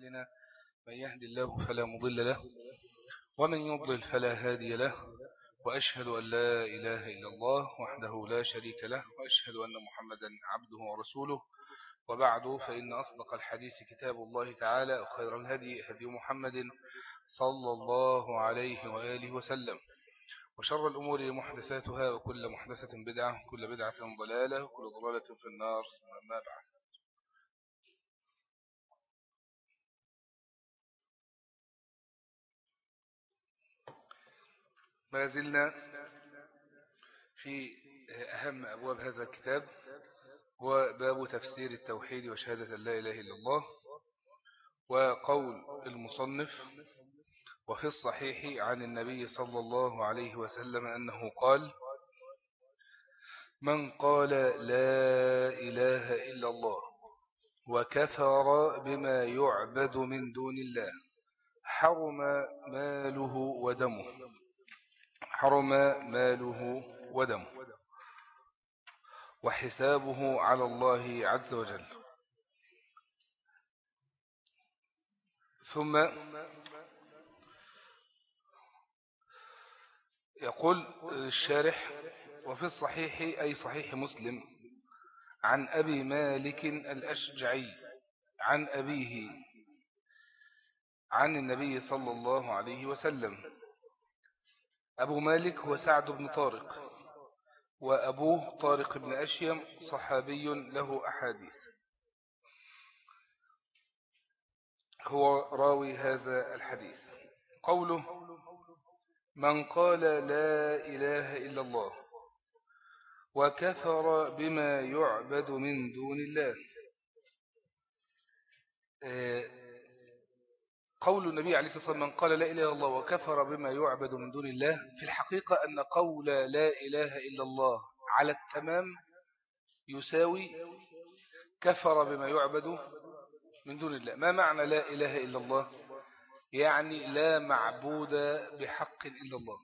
أعمالنا من يهدي الله فلا مضل له ومن يضلل فلا هادي له وأشهد أن لا إله إلا الله وحده لا شريك له وأشهد أن محمدا عبده ورسوله. وبعد فإن أصدق الحديث كتاب الله تعالى وخير الهدي هدي محمد صلى الله عليه وآله وسلم. وشر الأمور محدثاتها وكل محدثة بدعة وكل بدعة ضلالة وكل ضلالة في النار. ما بعد. ما زلنا في أهم أبواب هذا الكتاب هو باب تفسير التوحيد وشهادة لا إله إلا الله وقول المصنف وفي الصحيح عن النبي صلى الله عليه وسلم أنه قال من قال لا إله إلا الله وكفر بما يعبد من دون الله حرم ماله ودمه. حرم ماله ودمه. وحسابه على الله عز وجل. ثم يقول الشارح وفي الصحيح أي صحيح مسلم عن أبي مالك الأشجعي عن أبيه عن النبي صلى الله عليه وسلم. أبو مالك هو سعد بن طارق وأبوه طارق بن أشيم صحابي له أحاديث. هو راوي هذا الحديث. قوله من قال لا إله إلا الله وكفر بما يعبد من دون الله. آه، قول النبي عليه الصلاة والسلام من قال لا إله إلا الله وكفر بما يعبد من دون الله في الحقيقة أن قول لا إله إلا الله على التمام يساوي كفر بما يعبد من دون الله. ما معنى لا إله إلا الله؟ يعني لا معبود بحق إلا الله.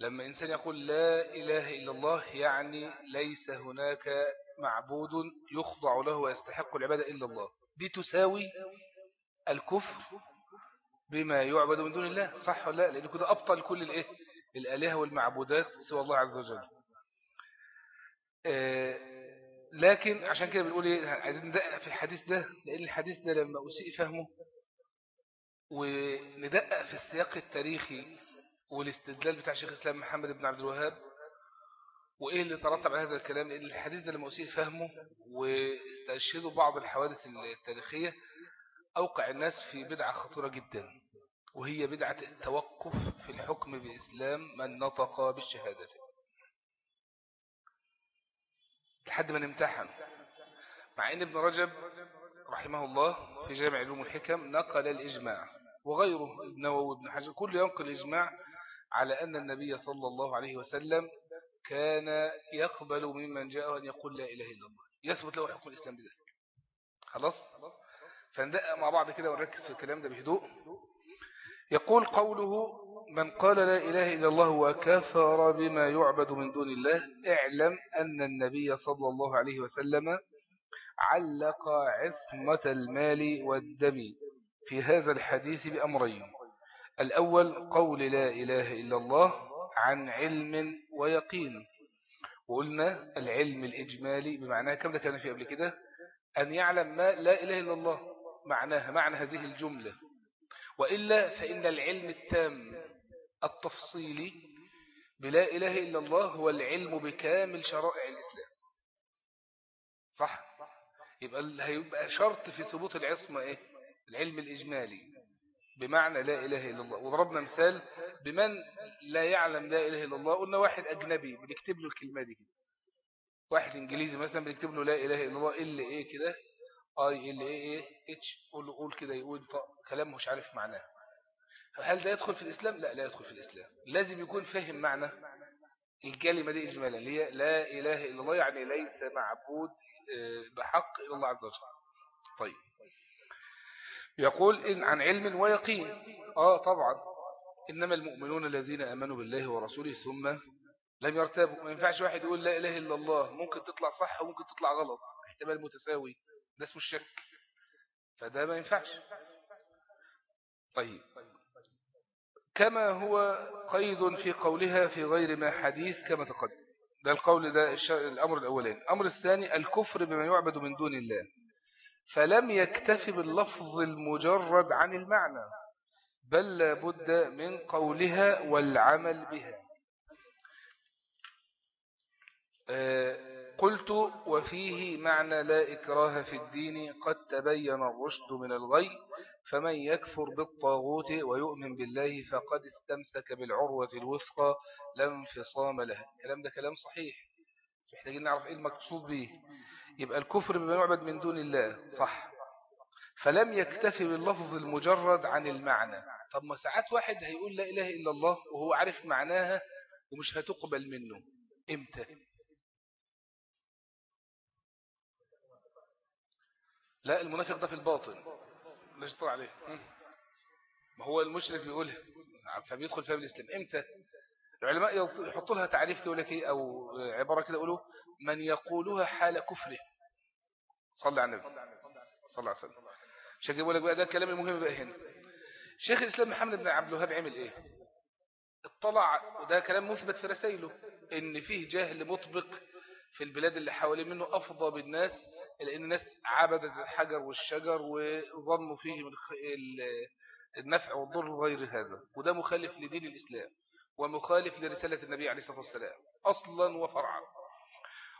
لما إنسان يقول لا إله إلا الله يعني ليس هناك معبود يخضع له ويستحق العبادة إلا الله. دي تساوي الكفر بما يعبد من دون الله. صح ولا لا؟ لأنه كده أبطل كل الإيه؟ الآلهة والمعبودات سوى الله عز وجل. آه لكن عشان كده بنقول إيه؟ عايزين ندقق في الحديث ده لأن الحديث ده لما أسيء فهمه وندقق في السياق التاريخي والاستدلال بتاع شيخ الإسلام محمد بن عبد الوهاب وإيه اللي ترتب على هذا الكلام؟ لأن الحديث ده لما أسيء فهمه واستشهدوا بعض الحوادث التاريخية أوقع الناس في بدعة خطيرة جدا. وهي بدعة التوقف في الحكم بإسلام من نطق بالشهادة. لحد ما نمتحن. مع أن ابن رجب رحمه الله في جامع علوم الحكم نقل الإجماع وغيره النووي ابن حجر كل ينقل الإجماع على أن النبي صلى الله عليه وسلم كان يقبل ممن جاءه أن يقول لا إله إلا الله يثبت له حكم الإسلام بذلك. خلاص؟ فندقق مع بعض كده ونركز في الكلام ده بهدوء. يقول قوله من قال لا إله إلا الله وكفر بما يعبد من دون الله اعلم أن النبي صلى الله عليه وسلم علق عصمة المال والدم في هذا الحديث بأمرين. الأول قول لا إله إلا الله عن علم ويقين. وقلنا العلم الإجمالي بمعنى كم ده كان في قبل كده؟ أن يعلم ما لا إله إلا الله معناها معنى هذه الجملة. وإلا فإن العلم التام التفصيلي بلا إله إلا الله هو العلم بكامل شرائع الإسلام. صح؟ يبقى هيبقى شرط في ثبوت العصمة إيه؟ العلم الإجمالي بمعنى لا إله إلا الله. وضربنا مثال بمن لا يعلم لا إله إلا الله. قلنا واحد أجنبي بنكتب له الكلمة دي واحد إنجليزي مثلا بنكتب له لا إله إلا الله إلا إيه كده؟ اي ال اي اي إتش قول قول كده يقول كلام مش عارف معناه. فهل ده يدخل في الإسلام؟ لا لا يدخل في الإسلام. لازم يكون فاهم معنى الكلمة دي إجمالا اللي هي لا إله إلا الله يعني ليس معبود بحق إلا الله عز وجل. طيب. يقول إن عن علم ويقين. آه طبعا. إنما المؤمنون الذين أمنوا بالله ورسوله ثم لم يرتابوا. ما ينفعش واحد يقول لا إله إلا الله. ممكن تطلع صح وممكن تطلع غلط. احتمال متساوي. ده اسمه الشك فده ما ينفعش. طيب. كما هو قيد في قولها في غير ما حديث كما تقدم. ده القول ده الأمر الأولين الأمر الثاني الكفر بما يعبد من دون الله. فلم يكتفي باللفظ المجرد عن المعنى بل لابد من قولها والعمل بها. آه، قلت وفيه معنى لا إكراه في الدين قد تبين الرشد من الغي فمن يكفر بالطاغوت ويؤمن بالله فقد استمسك بالعروة الوثقى لا انفصام لها. الكلام ده كلام صحيح. محتاجين نعرف إيه المقصود به يبقى الكفر بما يعبد من دون الله صح. فلم يكتفي باللفظ المجرد عن المعنى. طب ما ساعات واحد هيقول لا إله إلا الله وهو عارف معناها ومش هتقبل منه. إمتى؟ لا المنافق ده في الباطن. لا يشطر عليه. ما هو المشرك بيقولها فبيدخل فيها بالإسلام إمتى؟ العلماء يحطوا لها تعريف كده لك إيه؟ أو عبارة كده يقولوا من يقولها حال كفره. صلى على النبي. صلى عليه وسلم عشان يقول لك بقى ده الكلام المهم بقى هنا. شيخ الإسلام محمد بن عبد الوهاب عمل إيه؟ اطلع وده كلام مثبت في رسائله إن فيه جهل مطبق في البلاد اللي حواليه منه أفضى بالناس لأن الناس عبدت الحجر والشجر وظنوا فيه من النفع والضر غير هذا وده مخالف لدين الإسلام ومخالف لرسالة النبي عليه الصلاة والسلام أصلا وفرعا.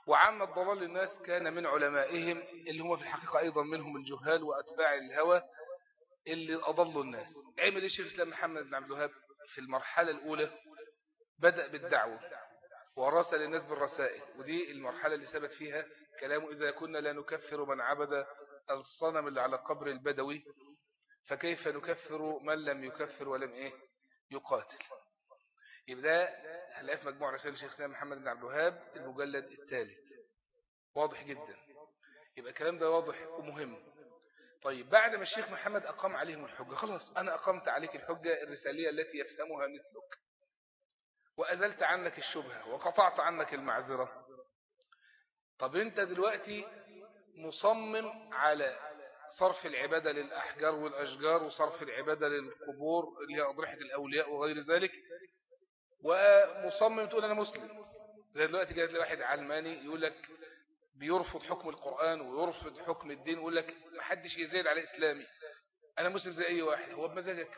وعام الضلال للناس كان من علمائهم اللي هم في الحقيقة أيضا منهم الجهال وأتباع الهوى اللي أضلوا الناس. عمل الشيخ الإسلام محمد بن عبد الوهاب في المرحلة الأولى؟ بدأ بالدعوة ورسل الناس بالرسائل ودي المرحلة اللي ثبت فيها كلامه إذا كنا لا نكفر من عبد الصنم اللي على قبر البدوي فكيف نكفر من لم يكفر ولم إيه؟ يقاتل. يبقى هنلاقي في مجموع رسائل الشيخ سلام محمد بن عبد الوهاب المجلد الثالث. واضح جدا. يبقى الكلام ده واضح ومهم. طيب بعد ما الشيخ محمد أقام عليهم الحجة خلاص أنا أقمت عليك الحجة الرسالية التي يفهمها مثلك. وأزلت عنك الشبهة وقطعت عنك المعذرة. طب انت دلوقتي مصمم على صرف العبادة للأحجار والأشجار وصرف العبادة للقبور اللي هي أضرحة الأولياء وغير ذلك ومصمم تقول أنا مسلم. زي دلوقتي جاءت لواحد علماني يقول لك بيرفض حكم القرآن ويرفض حكم الدين ويقول لك محدش يزيد على إسلامي. أنا مسلم زي أي واحد هو بمزاجك.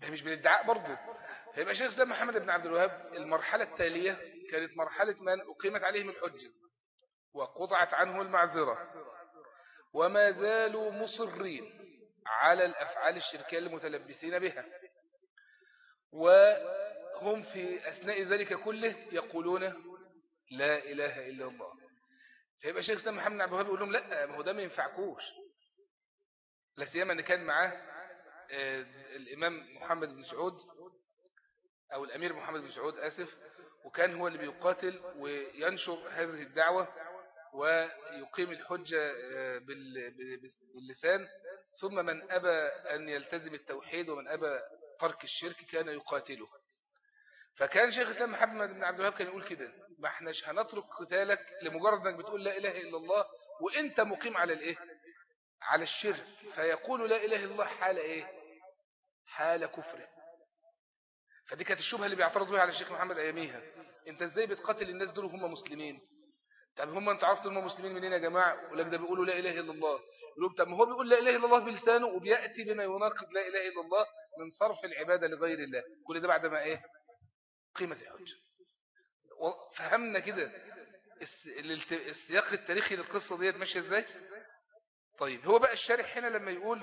ده مش بالادعاء برضه. فيبقى شيخ الإسلام محمد بن عبد الوهاب المرحلة التالية كانت مرحلة من أقيمت عليهم الحجة وقطعت عنه المعذرة وما زالوا مصرين على الأفعال الشركية المتلبسين بها. وهم في أثناء ذلك كله يقولون لا إله إلا الله. فيبقى شيخ الإسلام محمد عبد الوهاب يقول لهم لا ما هو ده ما ينفعكوش. لا سيما إن كان معاه آه، الإمام محمد بن سعود أو الأمير محمد بن سعود آسف وكان هو اللي بيقاتل وينشر هذه الدعوة ويقيم الحجة آه، باللسان. ثم من أبى أن يلتزم التوحيد ومن أبى ترك الشرك كان يقاتله. فكان شيخ الإسلام محمد بن عبد الوهاب كان يقول كده ما إحناش هنترك قتالك لمجرد إنك بتقول لا إله إلا الله وإنت مقيم على الإيه؟ على الشرك. فيقول لا إله إلا الله حال إيه؟ حال كفره. فدي كانت الشبهة اللي بيعترض بها على الشيخ محمد أياميها. انت إزاي بتقاتل الناس دول وهم مسلمين؟ طب هم انت عرفت هم مسلمين منين يا جماعة؟ ولك ده بيقولوا لا إله إلا الله. يقولوا طب ما هو بيقول لا إله إلا الله بلسانه وبيأتي بما يناقض لا إله إلا الله من صرف العبادة لغير الله. كل ده بعد ما إيه؟ قيمة الحجة. فهمنا كده السياق التاريخي للقصة ديت ماشية إزاي؟ طيب هو بقى الشارح هنا لما يقول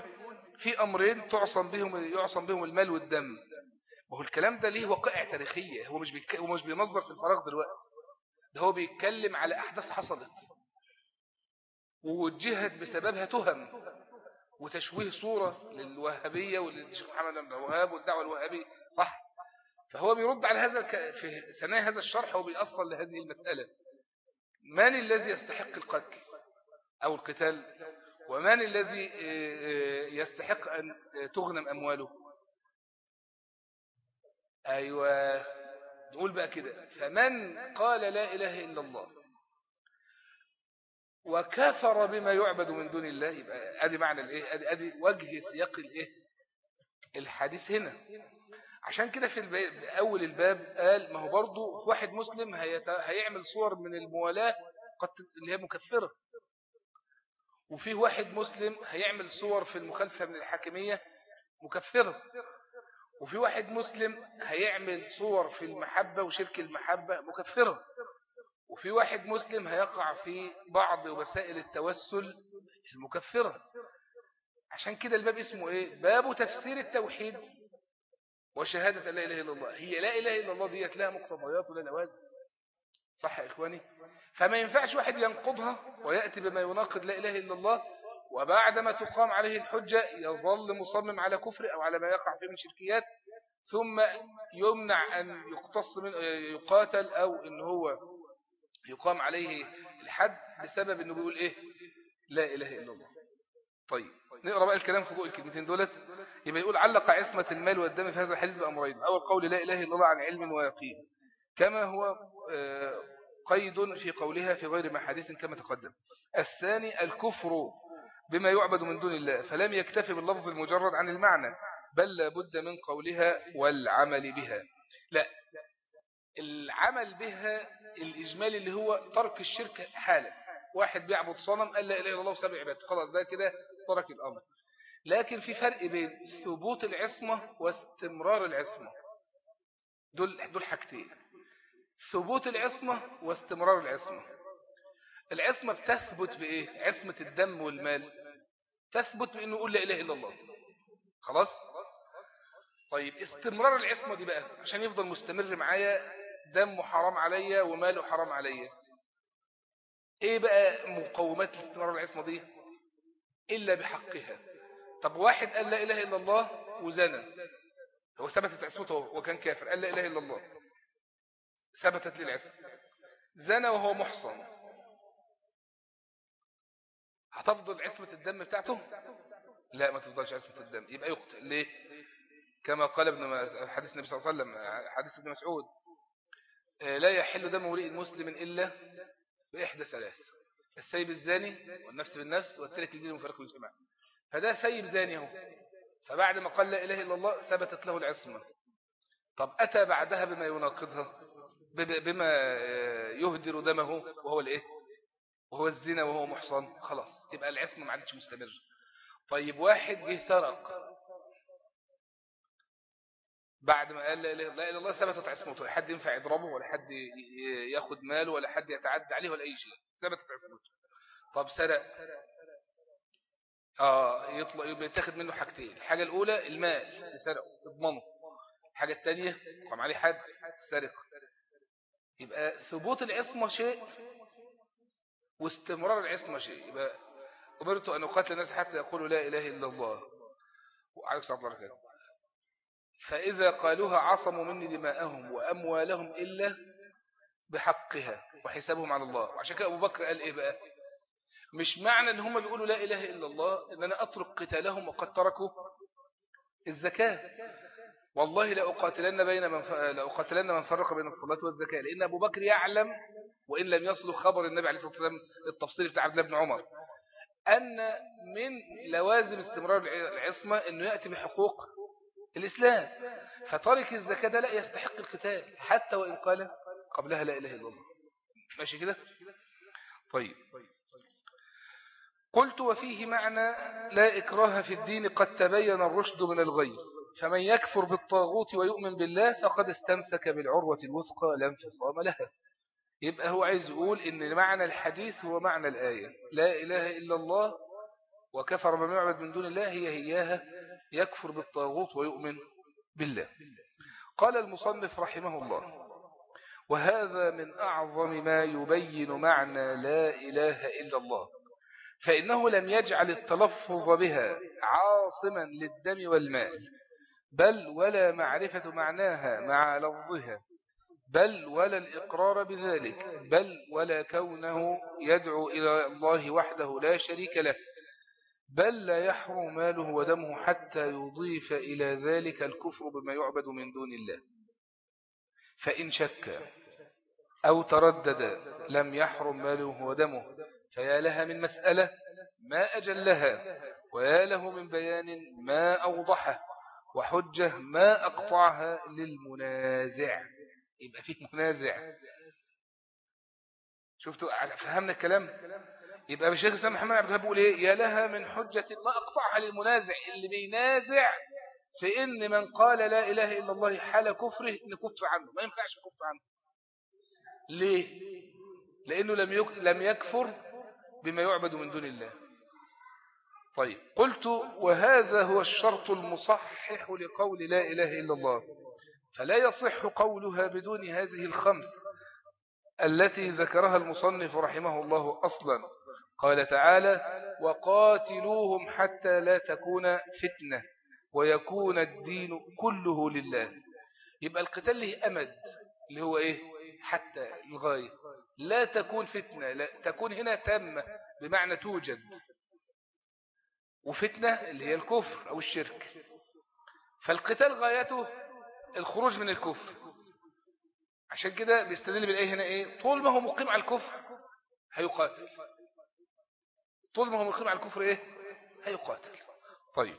في أمرين تعصم بهم يعصم بهم المال والدم. وهو الكلام ده ليه وقائع تاريخية. هو مش بيك... هو مش بينظر في الفراغ دلوقتي. ده هو بيتكلم على أحداث حصلت. ووجهت بسببها تهم وتشويه صورة للوهابية وللشيخ محمد بن الوهاب والدعوة الوهابية. صح. فهو بيرد على هذا في ثنايا هذا الشرح وبيأصل لهذه المسألة. من الذي يستحق القتل أو القتال؟ ومن الذي آه، آه، يستحق أن تغنم أمواله؟ أيوة. نقول بقى كده. فمن قال لا إله إلا الله وكفر بما يعبد من دون الله يبقى أدي معنى الإيه؟ ادي أدي وجه سياق الإيه؟ الحديث هنا. عشان كده في أول الباب قال ما هو برضه واحد مسلم هيت... هيعمل صور من الموالاة قد اللي هي مكفرة. وفي واحد مسلم هيعمل صور في المخالفة من الحاكمية مكفرة. وفي واحد مسلم هيعمل صور في المحبة وشرك المحبة مكفرة. وفي واحد مسلم هيقع في بعض وسائل التوسل المكفرة. عشان كده الباب اسمه إيه؟ باب تفسير التوحيد. وشهادة لا إله إلا الله. هي لا إله إلا الله ديت لها مقتضيات ولا لوازم صح يا إخواني؟ فما ينفعش واحد ينقضها ويأتي بما يناقض لا إله إلا الله وبعدما تقام عليه الحجة يظل مصمم على كفر أو على ما يقع فيه من شركيات ثم يمنع أن يقتص من يقاتل أو أن هو يقام عليه الحد بسبب أنه بيقول إيه؟ لا إله إلا الله. طيب نقرأ بقى الكلام في ضوء الكلمتين دولت. يبقى يقول علق عصمة المال والدم في هذا الحديث بأمرين. أول قول لا إله إلا الله عن علم ويقين. كما هو قيد في قولها في غير محادث كما تقدم. الثاني الكفر بما يعبد من دون الله فلم يكتفي باللفظ المجرد عن المعنى بل لابد من قولها والعمل بها. لا العمل بها الإجمال اللي هو ترك الشرك حالا. واحد بيعبد صنم قال لا إله إلا الله وسبع عباد خلاص ده كده ترك الأمر. لكن في فرق بين ثبوت العصمة واستمرار العصمة. دول, دول حاجتين. ثبوت العصمة واستمرار العصمة. العصمة بتثبت بإيه؟ عصمة الدم والمال. تثبت بأنه يقول لا إله إلا الله. خلاص؟ طيب استمرار العصمة دي بقى عشان يفضل مستمر معايا. دمه حرام عليا وماله حرام عليا. إيه بقى مقومات استمرار العصمة دي؟ إلا بحقها. طب واحد قال لا إله إلا الله وزنى. هو ثبتت عصمته وكان كافر قال لا إله إلا الله. ثبتت للعصمة. زنى وهو محصن. هتفضل عصمة الدم بتاعته؟ لا ما تفضلش عصمة الدم. يبقى يقتل. ليه؟ كما قال ابن حديث النبي صلى الله عليه وسلم حديث ابن مسعود لا يحل دم امرئ مسلم إلا بإحدى ثلاث السيب الزاني والنفس بالنفس والترك الدين المفرق بالجماعة فده سيب زاني هو فبعد ما قال لا إله إلا الله ثبتت له العصمة. طب أتى بعدها بما يناقضها؟ بما يهدر دمه وهو الإيه؟ وهو الزنا وهو محصن خلاص يبقى العصمة ما عادش مستمر. طيب واحد جه سرق. بعد ما قال لا إله إلا الله ثبتت عصمته. لا حد ينفع يضربه ولا حد ياخد ماله ولا حد يتعدى عليه ولا أي شيء. ثبتت عصمته. طب سرق. آه يطلع يبقى يتاخد منه حاجتين. الحاجة الأولى المال اللي سرقه تضمنه الحاجة الثانية قام عليه حد سرق. يبقى ثبوت العصمة شيء واستمرار العصمة شيء يبقى أمرت أن أقاتل الناس حتى يقولوا لا إله إلا الله. وعليك صلى الله عليه فإذا قالوها عصموا مني دماءهم وأموالهم إلا بحقها وحسابهم على الله. وعشان كده أبو بكر قال إيه بقى؟ مش معنى أن هم بيقولوا لا إله إلا الله أن أنا أترك قتالهم وقد تركوا الزكاة. والله لأقاتلن بين من. لأقاتلن من فرق بين الصلاة والزكاة لأن أبو بكر يعلم وإن لم يصل خبر النبي عليه الصلاة والسلام التفصيل بتاع عبد الله بن عمر. أن من لوازم استمرار العصمة أنه يأتي بحقوق الإسلام. فترك الزكاة ده لا يستحق القتال حتى وإن قال قبلها لا إله إلا الله. ماشي كده؟ طيب. قلت وفيه معنى لا إكراه في الدين قد تبين الرشد من الغي. فمن يكفر بالطاغوت ويؤمن بالله فقد استمسك بالعروة الوثقى لا انفصام لها. يبقى هو عايز يقول إن معنى الحديث هو معنى الآية. لا إله إلا الله وكفر من يعبد من دون الله هي هياها. يكفر بالطاغوت ويؤمن بالله. قال المصنف رحمه الله وهذا من أعظم ما يبين معنى لا إله إلا الله. فإنه لم يجعل التلفظ بها عاصما للدم والمال. بل ولا معرفة معناها مع لفظها بل ولا الإقرار بذلك بل ولا كونه يدعو إلى الله وحده لا شريك له بل لا يحرم ماله ودمه حتى يضيف إلى ذلك الكفر بما يعبد من دون الله. فإن شك أو تردد لم يحرم ماله ودمه فيا لها من مسألة ما أجلها ويا له من بيان ما أوضحه. وحجة ما أقطعها للمنازع. يبقى فيه منازع. شفتوا؟ فهمنا الكلام؟ يبقى الشيخ الإسلام محمد عبد الوهاب بيقول إيه؟ يا لها من حجة ما أقطعها للمنازع. اللي بينازع في إن من قال لا إله إلا الله حال كفره نكف عنه. ما ينفعش نكف عنه. ليه؟ لأنه لم لم يكفر بما يعبد من دون الله. طيب قلت وهذا هو الشرط المصحح لقول لا إله إلا الله فلا يصح قولها بدون هذه الخمس التي ذكرها المصنف رحمه الله أصلا. قال تعالى وقاتلوهم حتى لا تكون فتنة ويكون الدين كله لله. يبقى القتال له أمد اللي هو إيه؟ حتى الغاية لا تكون فتنة لا تكون هنا تامة بمعنى توجد. وفتنة اللي هي الكفر أو الشرك. فالقتال غايته الخروج من الكفر. عشان كده بيستدل بالآية هنا إيه؟ طول ما هو مقيم على الكفر هيقاتل. طول ما هو مقيم على الكفر إيه؟ هيقاتل. طيب.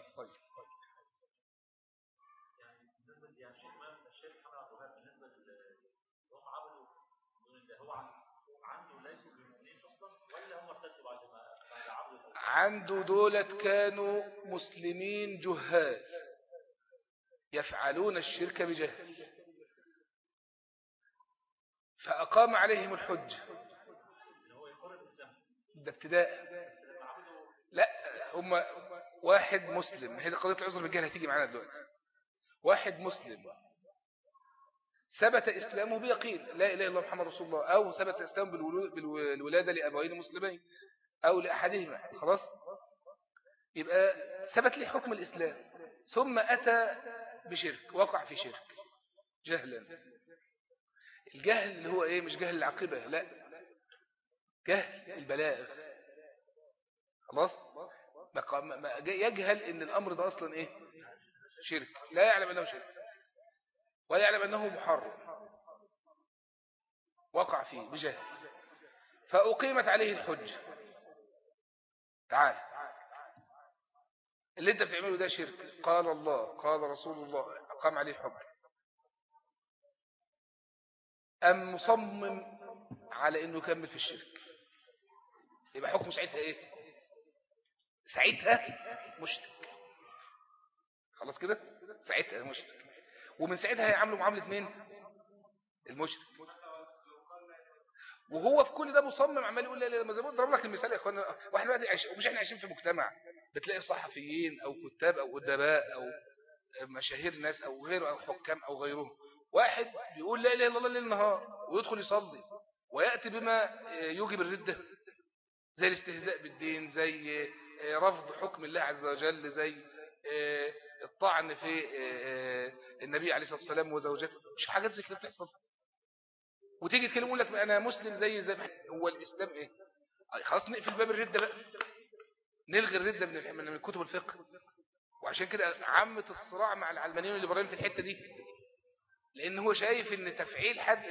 عنده دولة كانوا مسلمين جهال يفعلون الشرك بجهل. فأقام عليهم الحج ده ابتداء. لا هم واحد مسلم. هذه قضية العذر بالجهل هتيجي معنا دلوقتي. واحد مسلم ثبت إسلامه بيقين. لا إله إلا الله محمد رسول الله. أو ثبت إسلامه بالولادة لأبوين مسلمين. أو لأحدهما خلاص؟ يبقى ثبت لي حكم الإسلام. ثم أتى بشرك وقع في شرك جهلا. الجهل اللي هو إيه؟ مش جهل العقبة لا. جهل البلاغ. خلاص؟ يجهل إن الأمر ده أصلا إيه؟ شرك. لا يعلم أنه شرك. ولا يعلم أنه محرم. وقع فيه بجهل. فأقيمت عليه الحج تعال. اللي انت بتعمله ده شرك. قال الله قال رسول الله أقام عليه الحج أم مصمم على أنه يكمل في الشرك؟ يبقى حكمه ساعتها إيه؟ ساعتها مشرك خلاص كده؟ ساعتها مشرك ومن ساعتها هيعاملوا معاملة مين؟ المشرك وهو في كل ده مصمم عمال يقول لا لا ما زي ما ضرب لك المثال يا اخوانا وإحنا دلوقتي عايش ومش إحنا عايشين في مجتمع بتلاقي صحفيين أو كتاب أو أدباء أو مشاهير ناس أو غيره أو حكام أو غيرهم. واحد بيقول لا اله الا الله ليل نهار ويدخل يصلي ويأتي بما يوجب الرده زي الاستهزاء بالدين زي رفض حكم الله عز وجل زي الطعن في النبي عليه الصلاة والسلام وزوجته. مش حاجات زي كده بتحصل. وتيجي تكلم يقول لك أنا مسلم زي زي هو الإسلام إيه؟ خلاص نقفل باب الردة بقى. نلغي الردة من من كتب الفقه. وعشان كده عامة الصراع مع العلمانيين والليبراليين في الحتة دي لأن هو شايف إن تفعيل حد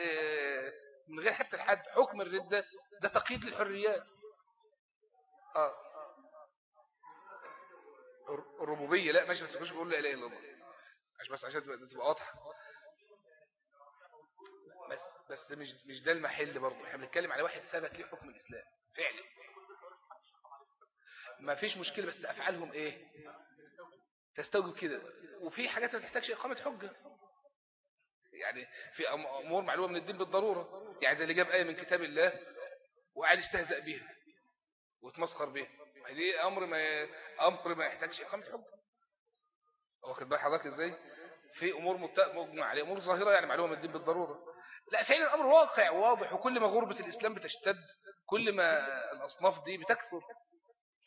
من غير حتى الحد حكم الردة ده تقييد للحريات. آه. الربوبية لا ماشي بس مش بقول لا إله إلا الله. عشان بس عشان تبقى واضحة. بس مش مش ده المحل برضه. إحنا بنتكلم على واحد ثبت ليه حكم الإسلام. فعلا. ما فيش مشكلة بس أفعالهم إيه؟ تستوجب كده. وفي حاجات ما تحتاجش إقامة حجة. يعني في أمور معلومة من الدين بالضرورة. يعني زي اللي جاب آية من كتاب الله وقاعد يستهزأ بيها وتمسخر بيها دي أمر ما أمر ما يحتاجش إقامة حجة. واخد بال حضرتك إزاي؟ في أمور مجمع عليها أمور ظاهرة يعني معلومة من الدين بالضرورة. لا فعلا الأمر واقع واضح وكل ما غربة الإسلام بتشتد كل ما الأصناف دي بتكثر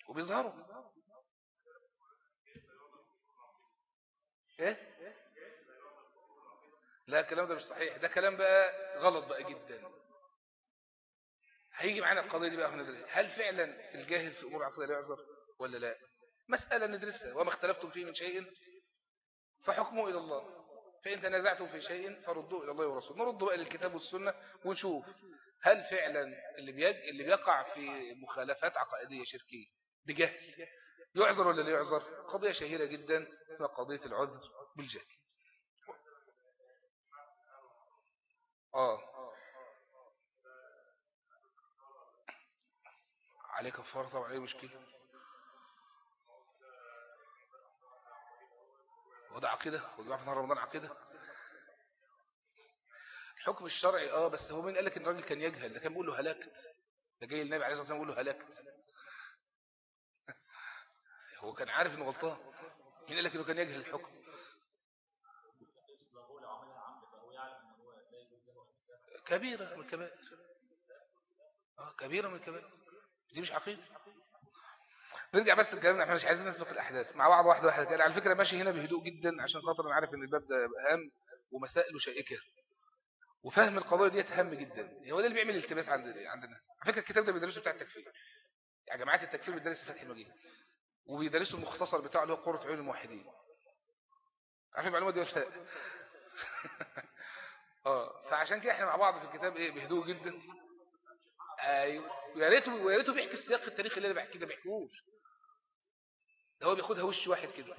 وبيظهروا. إيه؟ لا الكلام ده مش صحيح. ده كلام بقى غلط بقى جدا. هيجي معانا القضية دي بقى هنا هل فعلا الجاهل في أمور عقليه لا يعذر ولا لا؟ مسألة ندرسها وما اختلفتم فيه من شيء فحكمه إلى الله. فإن تنازعتم في شيء فردوه إلى الله ورسوله. نرد بقى للكتاب والسنة ونشوف هل فعلا اللي بيج... اللي بيقع في مخالفات عقائدية شركية بجهل يعذر ولا لا يعذر؟ قضية شهيرة جدا اسمها قضية العذر بالجهل. آه. عليك طبعا إيه مشكلة. وده عقيدة وده في نهار رمضان عقيدة. الحكم الشرعي آه بس هو مين قال لك إن الراجل كان يجهل؟ ده كان بيقول له هلاكت. ده جاي النبي عليه الصلاة والسلام بيقول له هلاكت. هو كان عارف إنه غلطان. مين قال لك إنه كان يجهل الحكم؟ كبيرة من الكبائر. آه كبيرة من الكبائر. دي مش عقيدة. نرجع بس لكلامنا إحنا مش عايزين نسبق الأحداث مع بعض واحدة واحدة كده. على فكرة ماشي هنا بهدوء جدا عشان خاطر أنا عارف إن الباب ده هام ومسائله شائكة. وفهم القضايا ديت هام جدا. هو ده اللي بيعمل التباس عند عندنا على فكرة الكتاب ده بيدرسه بتاع التكفير. يعني جماعات التكفير بيدرس فتح المجيد. وبيدرسوا المختصر بتاعه اللي هو قرة عيون الموحدين. عارف المعلومة دي ولا آه. فعشان كده إحنا مع بعض في الكتاب إيه بهدوء جدا. أيوه. يا ريته ويا ريته بيحكي السياق التاريخي اللي أنا بحكيه ده بيحكوش. ده هو بياخدها وش واحد كده.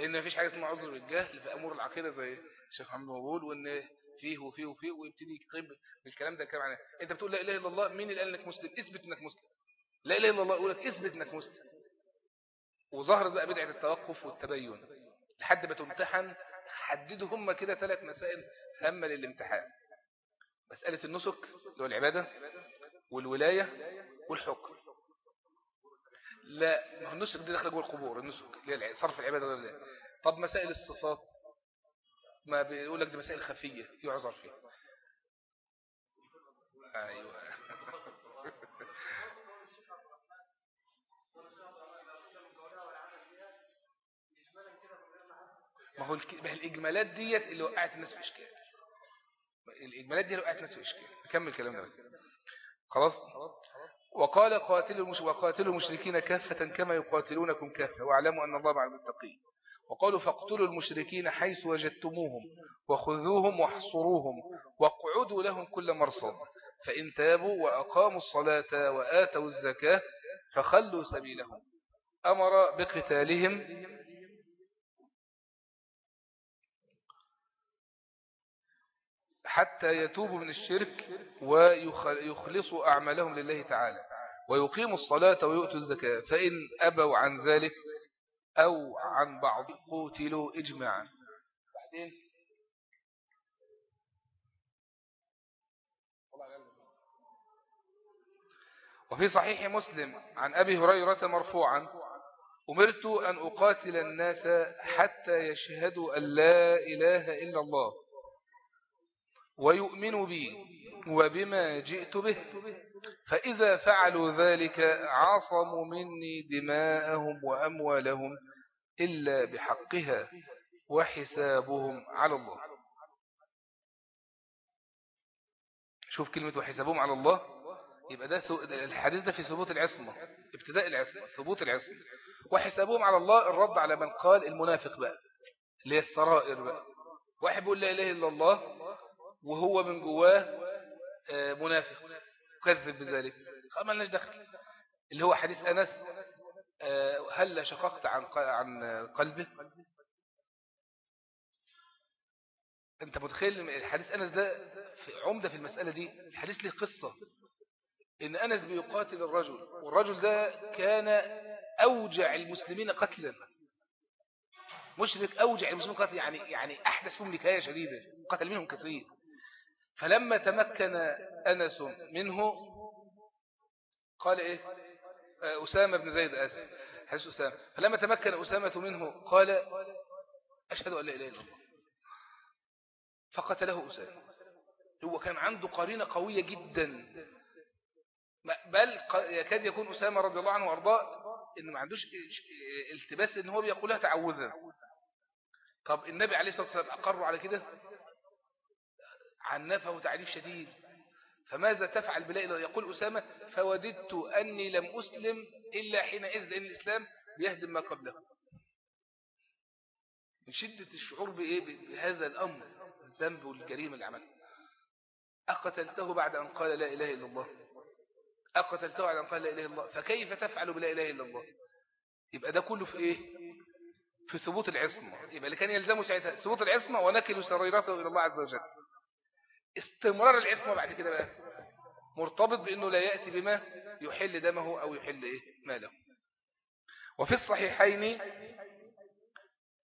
ان مفيش حاجة اسمها عذر بالجهل في أمور العقيدة زي الشيخ محمد مقبول وإن فيه وفيه وفيه ويبتدي يكتب بالكلام ده كلام عنه أنت بتقول لا إله إلا الله مين اللي قال إنك مسلم؟ اثبت إنك مسلم. لا إله إلا الله يقول لك اثبت إنك مسلم. وظهرت بقى بدعة التوقف والتبين لحد ما تمتحن حددوا هم كده ثلاث مسائل هامة للامتحان. مسألة النسك اللي هو العباده والولاية والحكم. لا النسك دي داخلة جوه القبور النسك صرف العبادة ولا طب مسائل الصفات ما بيقول لك دي مسائل خفية يعذر فيها. أيوه. ما هو الإجمالات ديت اللي وقعت الناس في إشكال. الإجمالات دي اللي وقعت الناس في إشكال. نكمل كلامنا بس. خلاص؟ وقال قاتلوا. وقاتلوا المشركين كافة كما يقاتلونكم كافة واعلموا أن الله مع المتقين وقالوا فاقتلوا المشركين حيث وجدتموهم وخذوهم واحصروهم واقعدوا لهم كل مرصد فإن تابوا وأقاموا الصلاة وآتوا الزكاة فخلوا سبيلهم أمر بقتالهم حتى يتوبوا من الشرك ويخلصوا أعمالهم لله تعالى. ويقيموا الصلاة ويؤتوا الزكاة. فإن أبوا عن ذلك أو عن بعض قوتلوا إجماعا. بعدين وفي صحيح مسلم عن أبي هريرة مرفوعا أمرت أن أقاتل الناس حتى يشهدوا أن لا إله إلا الله ويؤمنوا بي وبما جئت به. فإذا فعلوا ذلك عاصموا مني دماءهم وأموالهم إلا بحقها وحسابهم على الله. شوف كلمة وحسابهم على الله. يبقى ده الحديث ده في ثبوت العصمة ابتداء العصمة ثبوت العصمة. وحسابهم على الله الرد على من قال المنافق بقى اللي هي السرائر بقى. واحد بيقول لا إله إلا الله وهو من جواه منافق كذب بذلك. ما لناش دخل. اللي هو حديث أنس هل شققت عن عن قلبه؟ أنت متخيل الحديث أنس ده في عمدة في المسألة دي؟ الحديث له قصة؟ إن أنس بيقاتل الرجل والرجل ده كان أوجع المسلمين قتلا. مشرك أوجع المسلمين قتلا يعني يعني أحدث فيهم لكاية شديدة قتل منهم كثير. فلما تمكن أنس منه قال إيه؟ أسامة بن زيد آسف حديث أسامة. فلما تمكن أسامة منه قال أشهد أن لا إله إلا الله. فقتله أسامة. هو كان عنده قرينة قوية جدا. بل يكاد يكون أسامة رضي الله عنه وأرضاه إنه ما عندوش إلتباس إن هو بيقولها تعوذا. طب النبي عليه الصلاة والسلام أقر على كده؟ عنفه تعريف شديد. فماذا تفعل بلا إله؟ يقول أسامة فوددت أني لم أسلم إلا حينئذ لأن الإسلام بيهدم ما قبله. من شدة الشعور بإيه؟ بهذا الأمر الذنب والجريمة اللي عملها أقتلته بعد أن قال لا إله إلا الله. أقتلته بعد أن قال لا إله إلا الله. فكيف تفعل بلا إله إلا الله؟ يبقى ده كله في إيه؟ في ثبوت العصمة. يبقى اللي كان يلزمه ساعتها ثبوت العصمة ونكل سريرته إلى الله عز وجل. استمرار العصمة بعد كده بقى. مرتبط بأنه لا يأتي بما يحل دمه أو يحل إيه؟ ماله. وفي الصحيحين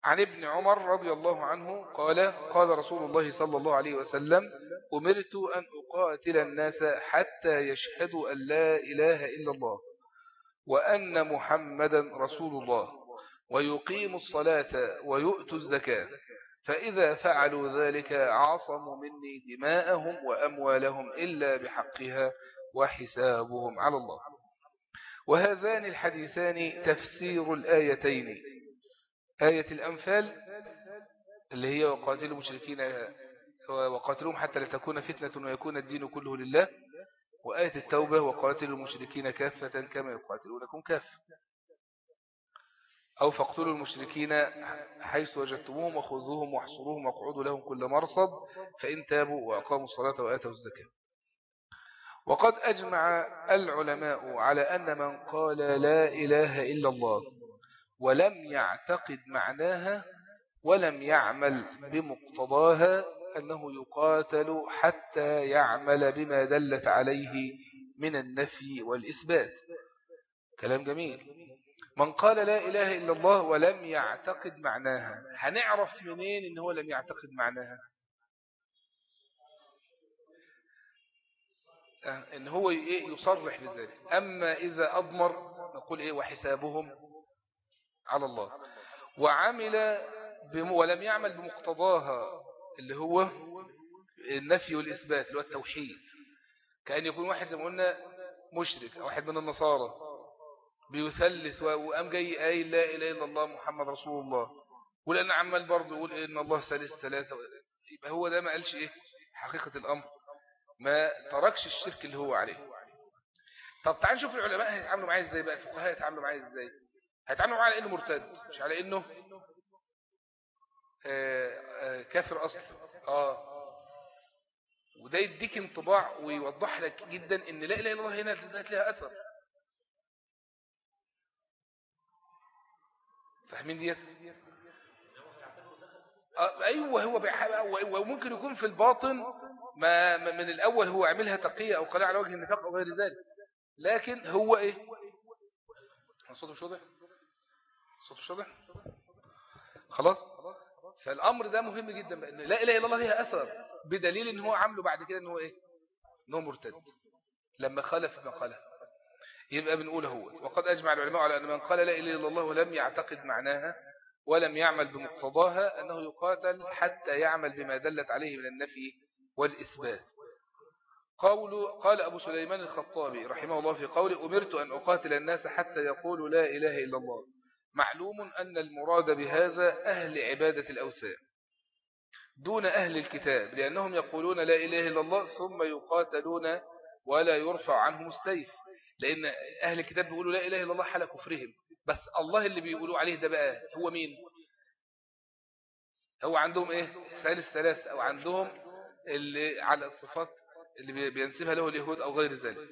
عن ابن عمر رضي الله عنه قال قال رسول الله صلى الله عليه وسلم أمرت أن أقاتل الناس حتى يشهدوا أن لا إله إلا الله وأن محمدا رسول الله ويقيموا الصلاة ويؤتوا الزكاة. فإذا فعلوا ذلك عصموا مني دماءهم وأموالهم إلا بحقها وحسابهم على الله. وهذان الحديثان تفسير الآيتين. آية الأنفال اللي هي وقاتل المشركين وقاتلهم حتى لا تكون فتنة ويكون الدين كله لله. وآية التوبة وقاتل المشركين كافة كما يقاتلونكم كافة. أو فاقتلوا المشركين حيث وجدتموهم وخذوهم واحصروهم واقعدوا لهم كل مرصد فإن تابوا وأقاموا الصلاة وآتوا الزكاة. وقد أجمع العلماء على أن من قال لا إله إلا الله ولم يعتقد معناها ولم يعمل بمقتضاها أنه يقاتل حتى يعمل بما دلت عليه من النفي والإثبات. كلام جميل. من قال لا إله إلا الله ولم يعتقد معناها. هنعرف منين إن هو لم يعتقد معناها؟ أه، إن هو إيه يصرح بذلك. أما إذا أضمر نقول إيه وحسابهم على الله. وعمل بم ولم يعمل بمقتضاها اللي هو النفي والإثبات اللي هو التوحيد. كأن يكون واحد زي ما قلنا مشرك أو واحد من النصارى. بيثلث وقام جاي قايل لا إله إلا الله محمد رسول الله. ولأن عمال برضه يقول إن الله ثالث ثلاثة. يبقى هو ده ما قالش إيه؟ حقيقة الأمر. ما تركش الشرك اللي هو عليه. طب تعال نشوف العلماء هيتعاملوا معاه إزاي بقى؟ الفقهاء هيتعاملوا معاه إزاي؟ هيتعاملوا معاه على إنه مرتد مش على إنه؟ آه، آه، كافر أصلا. آه. وده يديك انطباع ويوضح لك جدا إن لا إله إلا الله هنا لها أثر. فاهمين ديت؟ آه، أيوه هو وممكن يكون في الباطن ما من الأول هو عملها تقية أو قناعة على وجه النفاق أو غير ذلك. لكن هو إيه؟ الصوت مش واضح؟ الصوت مش واضح؟ خلاص؟ فالأمر ده مهم جدا بأن لا إله إلا الله ليها أثر بدليل إن هو عمله بعد كده إن هو إيه؟ إن هو مرتد. لما خالف ما قاله. يبقى بنقول هو. وقد أجمع العلماء على أن من قال لا إله إلا الله ولم يعتقد معناها ولم يعمل بمقتضاها أنه يقاتل حتى يعمل بما دلت عليه من النفي والإثبات. قول قال أبو سليمان الخطابي رحمه الله في قول أمرت أن أقاتل الناس حتى يقولوا لا إله إلا الله. معلوم أن المراد بهذا أهل عبادة الأوثان. دون أهل الكتاب لأنهم يقولون لا إله إلا الله ثم يقاتلون ولا يرفع عنهم السيف. لأن أهل الكتاب بيقولوا لا إله إلا الله حال كفرهم. بس الله اللي بيقولوا عليه ده بقى هو مين؟ هو عندهم إيه؟ ثالث ثلاث أو عندهم اللي على الصفات اللي بينسبها له اليهود أو غير ذلك.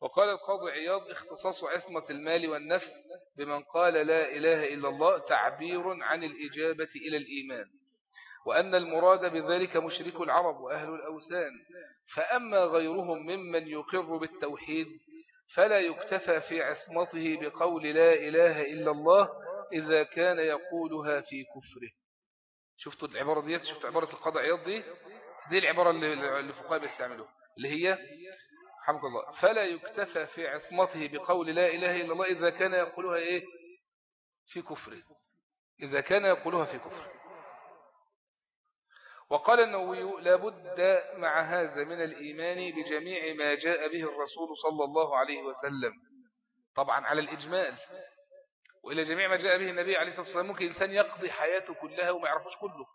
وقال القاضي عياض اختصاص عصمة المال والنفس بمن قال لا إله إلا الله تعبير عن الإجابة إلى الإيمان. وأن المراد بذلك مشرك العرب وأهل الأوثان. فأما غيرهم ممن يقر بالتوحيد فلا يكتفى في عصمته بقول لا إله إلا الله إذا كان يقولها في كفره. شفتوا العبارة دي شفتوا عبارة القضاء عياض دي؟ دي العبارة اللي الفقهاء بيستعملوها اللي هي حمد الله. فلا يكتفى في عصمته بقول لا إله إلا الله إذا كان يقولها إيه؟ في كفره. إذا كان يقولها في كفره. وقال النووي لابد مع هذا من الإيمان بجميع ما جاء به الرسول صلى الله عليه وسلم. طبعا على الإجمال. وإلى جميع ما جاء به النبي عليه الصلاة والسلام ممكن إنسان يقضي حياته كلها وما يعرفوش كله.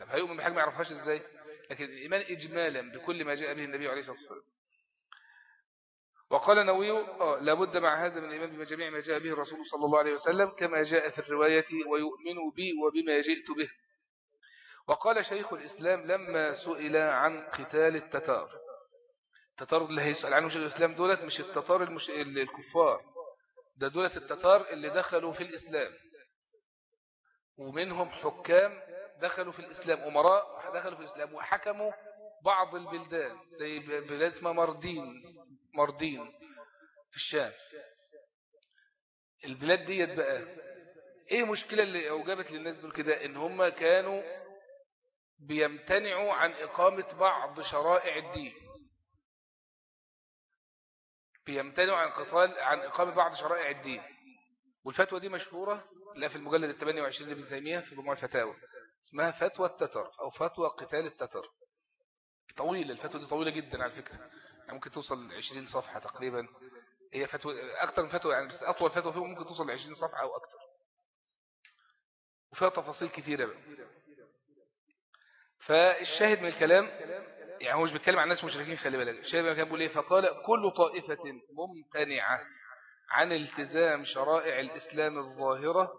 طب هيؤمن بحاجة ما يعرفهاش إزاي؟ لكن الإيمان إجمالا بكل ما جاء به النبي عليه الصلاة والسلام. وقال النووي آه، لابد مع هذا من الإيمان بجميع ما جاء به الرسول صلى الله عليه وسلم كما جاء في الرواية ويؤمن بي وبما جئت به. وقال شيخ الإسلام لما سئل عن قتال التتار. التتار اللي هيسأل عنه شيخ الإسلام دولت مش التتار المش... الكفار. ده دولت التتار اللي دخلوا في الإسلام. ومنهم حكام دخلوا في الإسلام أمراء دخلوا في الإسلام وحكموا بعض البلدان زي بلاد اسمها مردين مردين في الشام. البلاد ديت بقى إيه مشكلة اللي أوجبت للناس دول كده؟ إن هم كانوا بيمتنعوا عن إقامة بعض شرائع الدين. بيمتنعوا عن قتال عن إقامة بعض شرائع الدين. والفتوى دي مشهورة لا في المجلد ال 28 لابن تيمية في مجموع الفتاوى اسمها فتوى التتر أو فتوى قتال التتر. طويلة الفتوى دي طويلة جدا على فكرة. يعني ممكن توصل ل 20 صفحة تقريبا. هي فتوى أكثر من فتوى يعني بس أطول فتوى فيهم ممكن توصل ل 20 صفحة أو أكثر وفيها تفاصيل كثيرة بقى. فالشاهد من الكلام يعني هو مش بيتكلم عن ناس مشركين خلي بالك الشاهد من الكلام بيقول إيه؟ فقال كل طائفة ممتنعة عن التزام شرائع الإسلام الظاهرة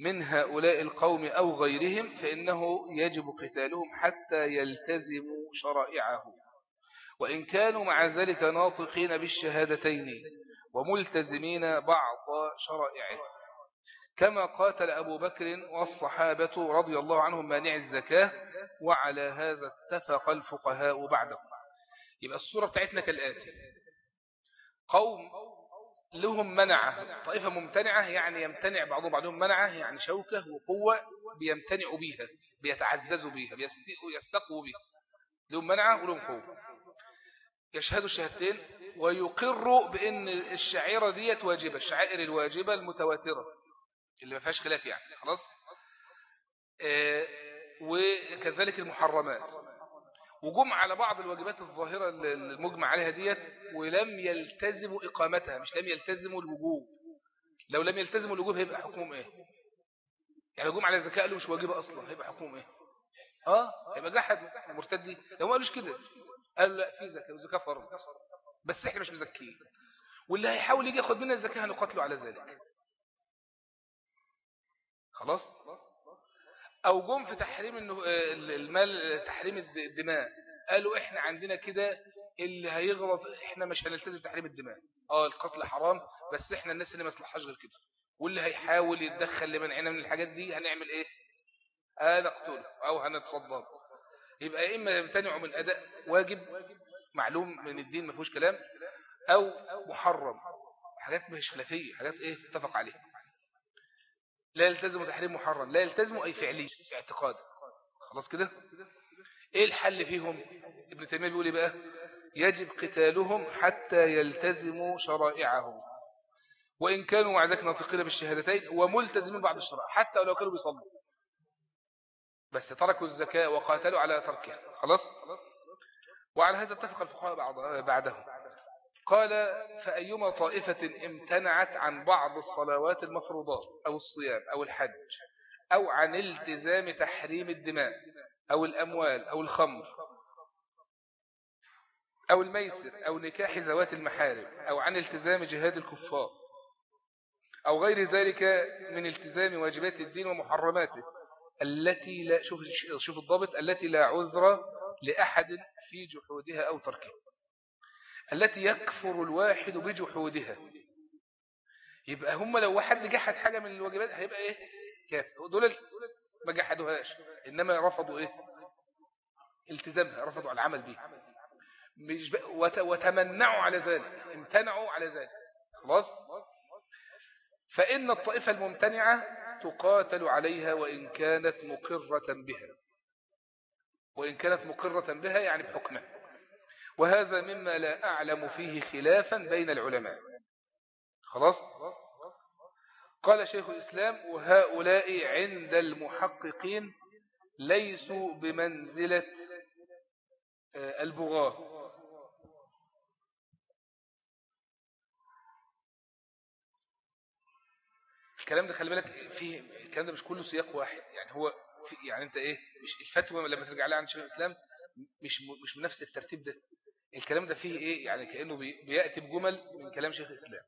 من هؤلاء القوم أو غيرهم فإنه يجب قتالهم حتى يلتزموا شرائعه. وإن كانوا مع ذلك ناطقين بالشهادتين وملتزمين بعض شرائعه. كما قاتل أبو بكر والصحابة رضي الله عنهم مانع الزكاة وعلى هذا اتفق الفقهاء بعدهم. يبقى الصورة بتاعتنا كالآتي. قوم لهم منعة طائفة ممتنعة يعني يمتنع بعضهم بعضهم منعة يعني شوكة وقوة بيمتنعوا بيها بيتعززوا بيها بيستقوا بيها. لهم منعة ولهم قوة. يشهدوا الشهادتين ويقروا بأن الشعيرة ديت واجبة الشعائر الواجبة المتواترة اللي ما فيهاش خلاف يعني خلاص؟ آه وكذلك المحرمات. وجم على بعض الواجبات الظاهرة المجمع عليها ديت ولم يلتزموا إقامتها مش لم يلتزموا الوجوب. لو لم يلتزموا الوجوب هيبقى حكمهم إيه؟ يعني لو جم على الزكاة قالوا مش واجبة أصلا هيبقى حكمهم إيه؟ آه؟ هيبقى جحد مرتدي لو ما قالوش كده قالوا لا في زكاة وزكاة فرض. بس إحنا مش مزكيين. واللي هيحاول يجي ياخد منا الزكاة هنقاتله على ذلك. خلاص؟ أو جم في تحريم المال تحريم الدماء. قالوا إحنا عندنا كده اللي هيغلط إحنا مش هنلتزم تحريم الدماء. آه القتل حرام بس إحنا الناس اللي ما يصلحهاش غير كده. واللي هيحاول يتدخل لمنعنا من الحاجات دي هنعمل إيه؟ آه نقتله أو هنتصدى يبقى إما يمتنعوا من أداء واجب معلوم من الدين ما فيهوش كلام أو محرم. حاجات مش خلافية حاجات إيه؟ اتفق عليها. لا يلتزم تحريم محرم لا يلتزم أي فعلي اعتقاد. خلاص كده؟ إيه الحل فيهم؟ ابن تيمية بيقول إيه بقى؟ يجب قتالهم حتى يلتزموا شرائعهم. وإن كانوا مع ذلك ناطقين بالشهادتين وملتزمين بعض الشرائع حتى لو كانوا بيصلوا. بس تركوا الزكاة وقاتلوا على تركها. خلاص؟ وعلى هذا اتفق الفقهاء بعدهم. قال فأيما طائفة امتنعت عن بعض الصلوات المفروضات أو الصيام أو الحج أو عن التزام تحريم الدماء أو الأموال أو الخمر أو الميسر أو نكاح ذوات المحارم أو عن التزام جهاد الكفار أو غير ذلك من التزام واجبات الدين ومحرماته التي لا شوف, شوف الضابط التي لا عذر لأحد في جحودها أو تركها. التي يكفر الواحد بجحودها. يبقى هم لو واحد جحد حاجة من الواجبات هيبقى إيه؟ كافر دول ما جحدوهاش. إنما رفضوا إيه؟ التزامها رفضوا العمل بيها. مش وتمنعوا على ذلك. امتنعوا على ذلك. خلاص؟ فإن الطائفة الممتنعة تقاتل عليها وإن كانت مقرة بها. وإن كانت مقرة بها يعني بحكمها. وهذا مما لا أعلم فيه خلافا بين العلماء. خلاص؟ قال شيخ الإسلام وهؤلاء عند المحققين ليسوا بمنزلة البغاة. الكلام ده خلي بالك فيه الكلام ده مش كله سياق واحد. يعني هو يعني أنت إيه مش الفتوى لما ترجع لها عند شيخ الإسلام مش مش من نفس الترتيب ده. الكلام ده فيه إيه؟ يعني كأنه بيأتي بجمل من كلام شيخ الإسلام.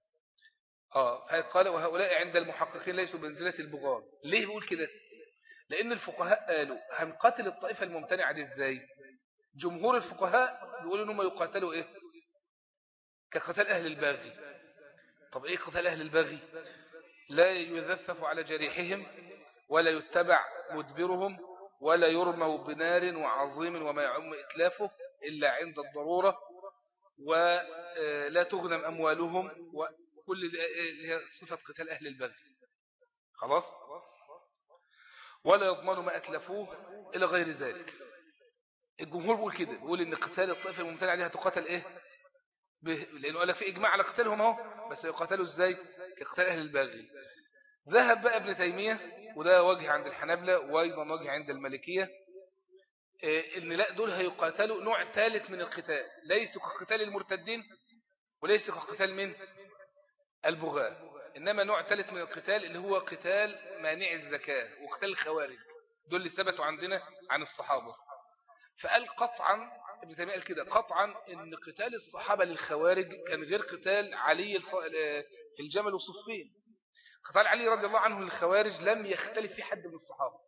آه قال وهؤلاء عند المحققين ليسوا بمنزله البغاة ليه بيقول كده؟ لأن الفقهاء قالوا هنقاتل الطائفة الممتنعة دي إزاي؟ جمهور الفقهاء بيقولوا انهم يقاتلوا إيه؟ كقتال أهل الباغي. طب إيه قتال أهل الباغي؟ لا يذفف على جريحهم ولا يتبع مدبرهم ولا يرموا بنار وعظيم وما يعم إتلافه إلا عند الضرورة ولا تغنم أموالهم وكل هي صفة قتال أهل البغي خلاص؟ ولا يضمن ما أتلفوه إلى غير ذلك. الجمهور بيقول كده بيقول إن قتال الطائفة الممتنعة دي هتقاتل إيه؟ لأنه قال في إجماع على قتالهم أهو بس يقاتلوا إزاي؟ كقتال أهل الباغي. ذهب بقى ابن تيمية وده وجه عند الحنابلة وأيضا وجه عند المالكية إيه، إن لا دول هيقاتلوا نوع ثالث من القتال. ليس كقتال المرتدين وليس كقتال من البغاء إنما نوع ثالث من القتال اللي هو قتال مانع الزكاة وقتال الخوارج. دول اللي ثبتوا عندنا عن الصحابة. فقال قطعا ابن تيمية قال كده قطعا إن قتال الصحابة للخوارج كان غير قتال علي في الجمل وصفين. قتال علي رضي الله عنه للخوارج لم يختلف في حد من الصحابة.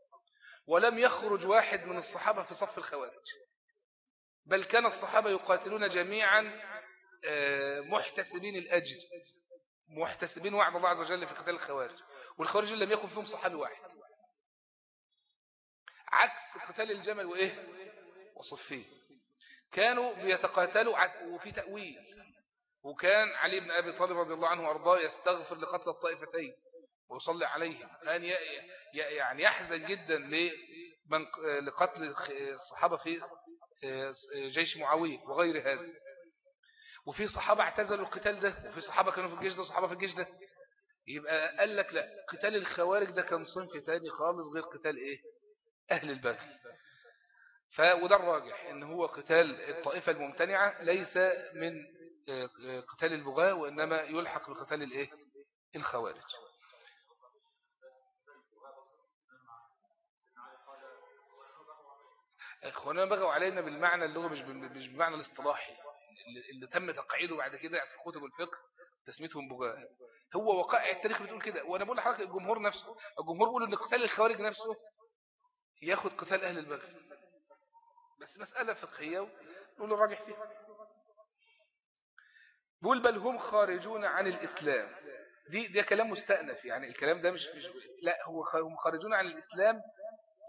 ولم يخرج واحد من الصحابة في صف الخوارج. بل كان الصحابة يقاتلون جميعا آه، محتسبين الأجر محتسبين وعد الله عز وجل في قتال الخوارج. والخوارج لم يكن فيهم صحابي واحد. عكس قتال الجمل وإيه؟ وصفين كانوا بيتقاتلوا وفي تأويل. وكان علي بن أبي طالب رضي الله عنه وأرضاه يستغفر لقتل الطائفتين. ويصلي عليهم كان يعني يحزن جدا لمن لقتل الصحابة في جيش معاوية وغير هذا. وفي صحابة اعتزلوا القتال ده وفي صحابة كانوا في الجيش ده وصحابة في الجيش ده. يبقى قال لك لا قتال الخوارج ده كان صنف تاني خالص غير قتال إيه؟ أهل البغي ف وده الراجح إن هو قتال الطائفة الممتنعة ليس من قتال البغاة وإنما يلحق بقتال الإيه؟ الخوارج. إخوانا بغوا علينا بالمعنى اللي هو مش مش بالمعنى الاصطلاحي اللي تم تقعيده بعد كده في كتب الفقه تسميتهم بغاء هو وقائع التاريخ بتقول كده وأنا بقول لحضرتك الجمهور نفسه الجمهور بيقول إن قتال الخوارج نفسه ياخد قتال أهل البغي بس مسألة فقهية نقول الراجح فيها. بقول بل هم خارجون عن الإسلام. دي ده كلام مستأنف يعني الكلام ده مش, مش لا هو هم خارجون عن الإسلام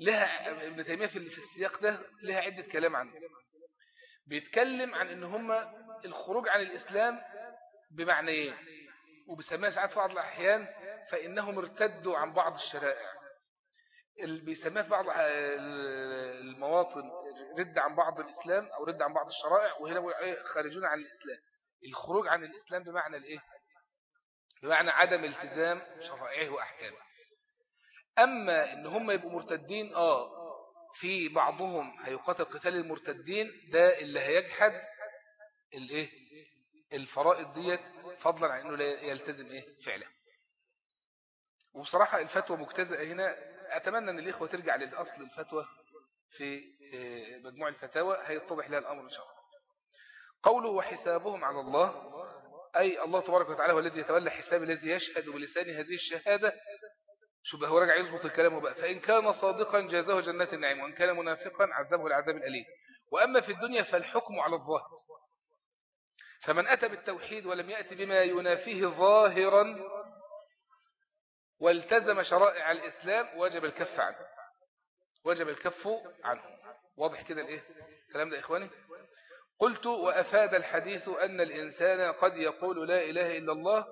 لها ابن تيمية في السياق ده لها عدة كلام عنه. بيتكلم عن إن هم الخروج عن الإسلام بمعنيين وبيسميها ساعات في بعض الأحيان فإنهم ارتدوا عن بعض الشرائع. اللي بيسميها في بعض المواطن رد عن بعض الإسلام أو رد عن بعض الشرائع وهنا إيه؟ خارجون عن الإسلام. الخروج عن الإسلام بمعنى الإيه؟ بمعنى عدم التزام شرائعه وأحكامه. أما إن هم يبقوا مرتدين آه في بعضهم هيقاتل قتال المرتدين ده اللي هيجحد الإيه؟ الفرائض ديت فضلا عن إنه لا يلتزم إيه؟ فعلا وبصراحة الفتوى مجتزئة هنا. أتمنى إن الإخوة ترجع للأصل الفتوى في آه، مجموع الفتاوى هيتضح لها الأمر إن شاء الله. قوله وحسابهم على الله أي الله تبارك وتعالى هو الذي يتولى حساب الذي يشهد بلسان هذه الشهادة شو هو رجع يضبط الكلام بقى فإن كان صادقا جازه جنات النعيم وإن كان منافقا عذبه العذاب الأليم. وأما في الدنيا فالحكم على الظاهر. فمن أتى بالتوحيد ولم يأتي بما ينافيه ظاهرا والتزم شرائع الإسلام وجب الكف عنه. وجب الكف عنه. واضح كده الإيه؟ الكلام ده إخواني؟ قلت وأفاد الحديث أن الإنسان قد يقول لا إله إلا الله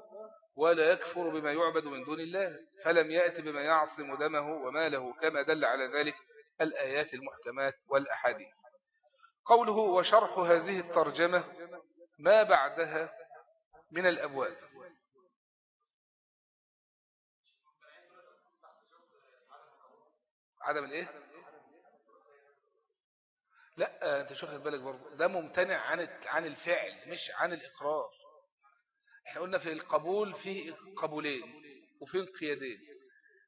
ولا يكفر بما يعبد من دون الله فلم يأتي بما يعصم دمه وماله كما دل على ذلك الآيات المحكمات والأحاديث. قوله وشرح هذه الترجمة ما بعدها من الأبواب. عدم الإيه؟ لا أنت شو بالك برضه. ده ممتنع عن عن الفعل مش عن الإقرار. إحنا قلنا في القبول فيه قبولين وفيه انقيادين.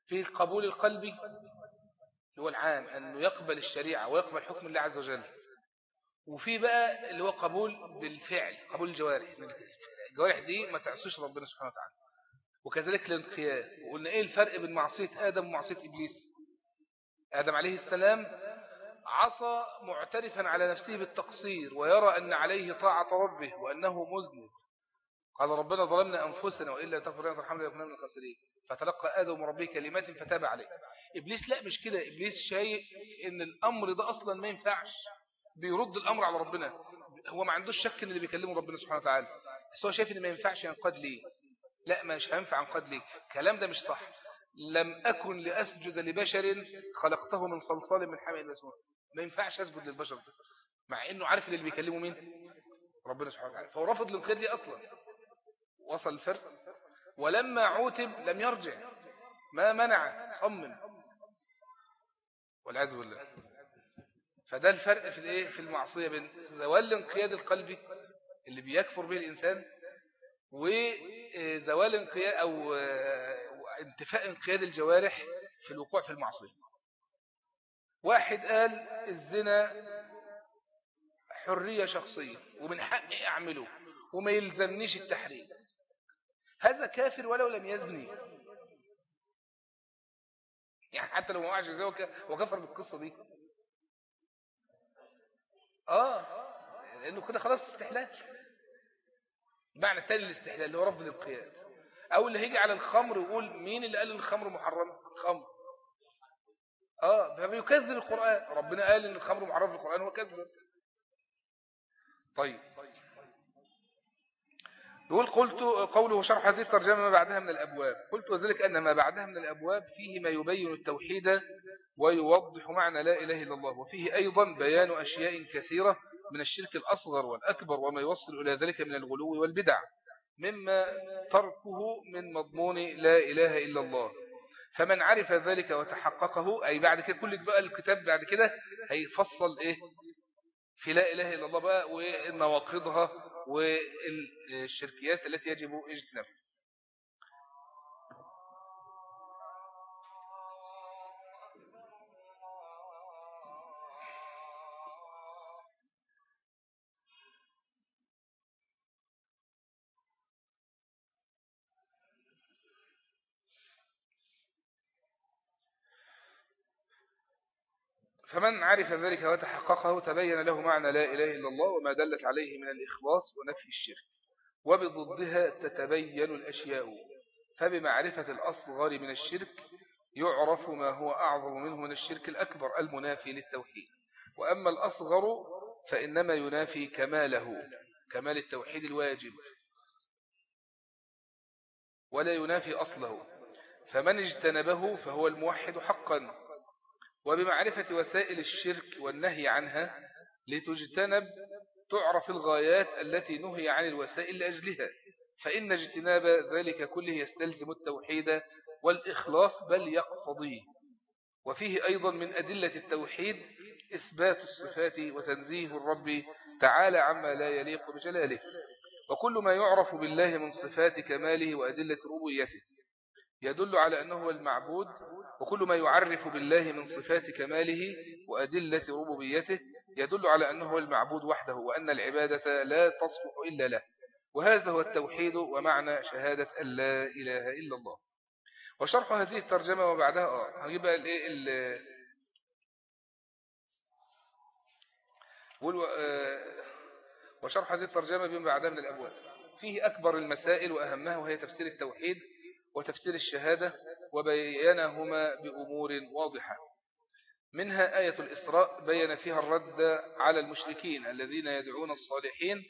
فيه القبول القلبي اللي هو العام أنه يقبل الشريعة ويقبل حكم الله عز وجل. وفي بقى اللي هو قبول بالفعل قبول الجوارح. الجوارح دي ما تعصيش ربنا سبحانه وتعالى. وكذلك الانقياد. وقلنا إيه الفرق بين معصية آدم ومعصية إبليس؟ آدم عليه السلام عصى معترفا على نفسه بالتقصير ويرى أن عليه طاعة ربه وأنه مذنب. قال ربنا ظلمنا أنفسنا وإلا تغفر لنا ترحمنا لكنا من الخاسرين. فتلقى آدم ربه كلمات فتاب عليه. إبليس لا مش كده. إبليس شايف إن الأمر ده أصلا ما ينفعش. بيرد الأمر على ربنا. هو ما عندوش شك إن اللي بيكلمه ربنا سبحانه وتعالى. بس هو شايف إن ما ينفعش ينقاد ليه. لا مش هينفع ينقاد ليه. الكلام ده مش صح. لم أكن لأسجد لبشر خلقته من صلصال من حمئ المسنون ما ينفعش أسجد للبشر ده. مع إنه عارف اللي بيكلمه مين؟ ربنا سبحانه وتعالى. فهو رفض الانقياد ليه أصلا؟ وصل الفرق. ولما عوتب لم يرجع. ما منع صمم والعياذ بالله. فده الفرق في الايه؟ في المعصية بين زوال الانقياد القلبي اللي بيكفر به الإنسان وزوال انقياد أو انتفاء انقياد الجوارح في الوقوع في المعصية. واحد قال الزنا حرية شخصية ومن حقي اعمله وما يلزمنيش التحريم. هذا كافر ولو لم يزني. يعني حتى لو ما وقعش زي وكفر بالقصة دي. آه. لأنه كده خلاص استحلال. معنى التالي الاستحلال اللي هو رفض الانقياد أو اللي هيجي على الخمر ويقول مين اللي قال الخمر محرم؟ خمر آه. فبيكذب القرآن. ربنا قال إن الخمر محرم في القرآن هو كذب. طيب. يقول قلت قوله شرح هذه الترجمة ما بعدها من الأبواب. قلت وذلك أن ما بعدها من الأبواب فيه ما يبين التوحيد ويوضح معنى لا إله إلا الله وفيه أيضا بيان أشياء كثيرة من الشرك الأصغر والأكبر وما يوصل إلى ذلك من الغلو والبدع مما تركه من مضمون لا إله إلا الله. فمن عرف ذلك وتحققه أي بعد كده كل بقى الكتاب بعد كده هيفصل إيه؟ في لا إله إلا الله بقى ونواقضها والشركيات التي يجب إجتنابها. فمن عرف ذلك وتحققه تبين له معنى لا إله إلا الله وما دلت عليه من الإخلاص ونفي الشرك. وبضدها تتبين الأشياء. فبمعرفة الأصغر من الشرك يعرف ما هو أعظم منه من الشرك الأكبر المنافي للتوحيد. وأما الأصغر فإنما ينافي كماله كمال التوحيد الواجب. ولا ينافي أصله. فمن اجتنبه فهو الموحد حقا. وبمعرفة وسائل الشرك والنهي عنها لتجتنب تعرف الغايات التي نهي عن الوسائل لأجلها فإن اجتناب ذلك كله يستلزم التوحيد والإخلاص بل يقتضيه وفيه أيضا من أدلة التوحيد إثبات الصفات وتنزيه الرب تعالى عما لا يليق بجلاله. وكل ما يعرف بالله من صفات كماله وأدلة ربويته يدل على أنه المعبود وكل ما يعرف بالله من صفات كماله وأدلة ربوبيته يدل على أنه المعبود وحده وأن العبادة لا تصلح إلا له. وهذا هو التوحيد ومعنى شهادة أن لا إله إلا الله. وشرح هذه الترجمة وبعدها آه هجيب الايه وشرح هذه الترجمة بما بعدها من الأبواب. فيه أكبر المسائل وأهمها وهي تفسير التوحيد وتفسير الشهادة وبينهما بأمور واضحة. منها آية الإسراء بين فيها الرد على المشركين الذين يدعون الصالحين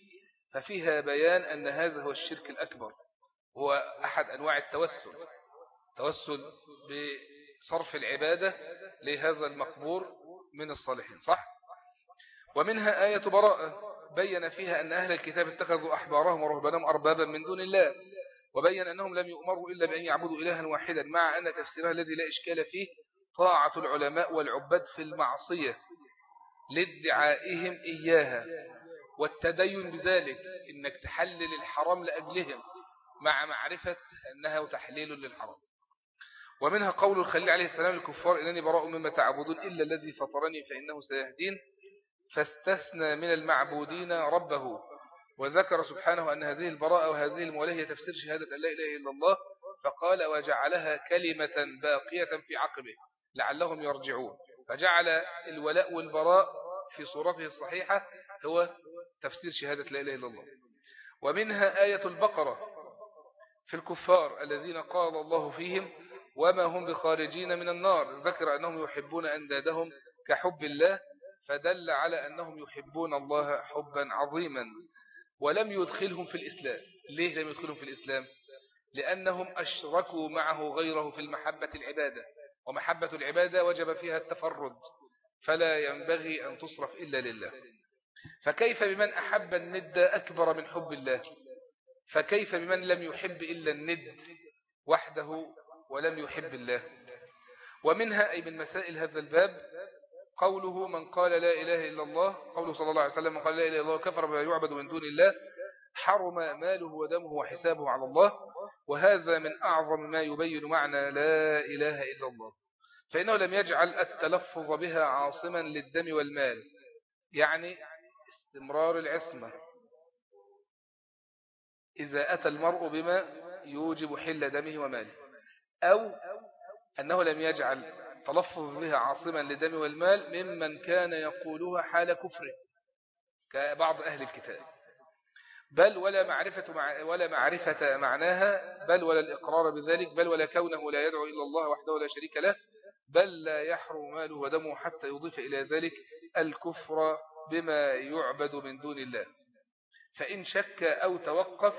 ففيها بيان أن هذا هو الشرك الأكبر هو أحد أنواع التوسل. توسل بصرف العبادة لهذا المقبور من الصالحين صح؟ ومنها آية براءة بين فيها أن أهل الكتاب اتخذوا أحبارهم ورهبانهم أربابا من دون الله. وبين أنهم لم يؤمروا إلا بأن يعبدوا إلها واحدا مع أن تفسيرها الذي لا إشكال فيه طاعة العلماء والعباد في المعصية لادعائهم إياها والتدين بذلك إنك تحلل الحرام لأجلهم مع معرفة أنها تحليل للحرام. ومنها قول الخليل عليه السلام للكفار إنني براء مما تعبدون إلا الذي فطرني فإنه سيهدين فاستثنى من المعبودين ربه. وذكر سبحانه أن هذه البراءة وهذه الموالاة هي تفسير شهادة أن لا إله إلا الله فقال وجعلها كلمة باقية في عقبه لعلهم يرجعون. فجعل الولاء والبراء في صورته الصحيحة هو تفسير شهادة لا إله إلا الله. ومنها آية البقرة في الكفار الذين قال الله فيهم وما هم بخارجين من النار. ذكر أنهم يحبون أندادهم كحب الله فدل على أنهم يحبون الله حبا عظيما. ولم يدخلهم في الإسلام. ليه لم يدخلهم في الإسلام؟ لأنهم أشركوا معه غيره في المحبة العبادة. ومحبة العبادة وجب فيها التفرد. فلا ينبغي أن تصرف إلا لله. فكيف بمن أحب الند أكبر من حب الله؟ فكيف بمن لم يحب إلا الند وحده ولم يحب الله؟ ومنها أي من مسائل هذا الباب قوله من قال لا إله إلا الله قوله صلى الله عليه وسلم من قال لا إله إلا الله كفر بما يعبد من دون الله حرم ماله ودمه وحسابه على الله وهذا من أعظم ما يبين معنى لا إله إلا الله. فإنه لم يجعل التلفظ بها عاصما للدم والمال يعني استمرار العصمة. إذا أتى المرء بما يوجب حل دمه وماله أو أنه لم يجعل تلفظ بها عاصما لدم والمال ممن كان يقولها حال كفره كبعض أهل الكتاب. بل ولا معرفة, مع ولا معرفة معناها بل ولا الإقرار بذلك بل ولا كونه لا يدعو إلا الله وحده لا شريك له بل لا يحرم ماله ودمه حتى يضيف إلى ذلك الكفر بما يعبد من دون الله. فإن شك أو توقف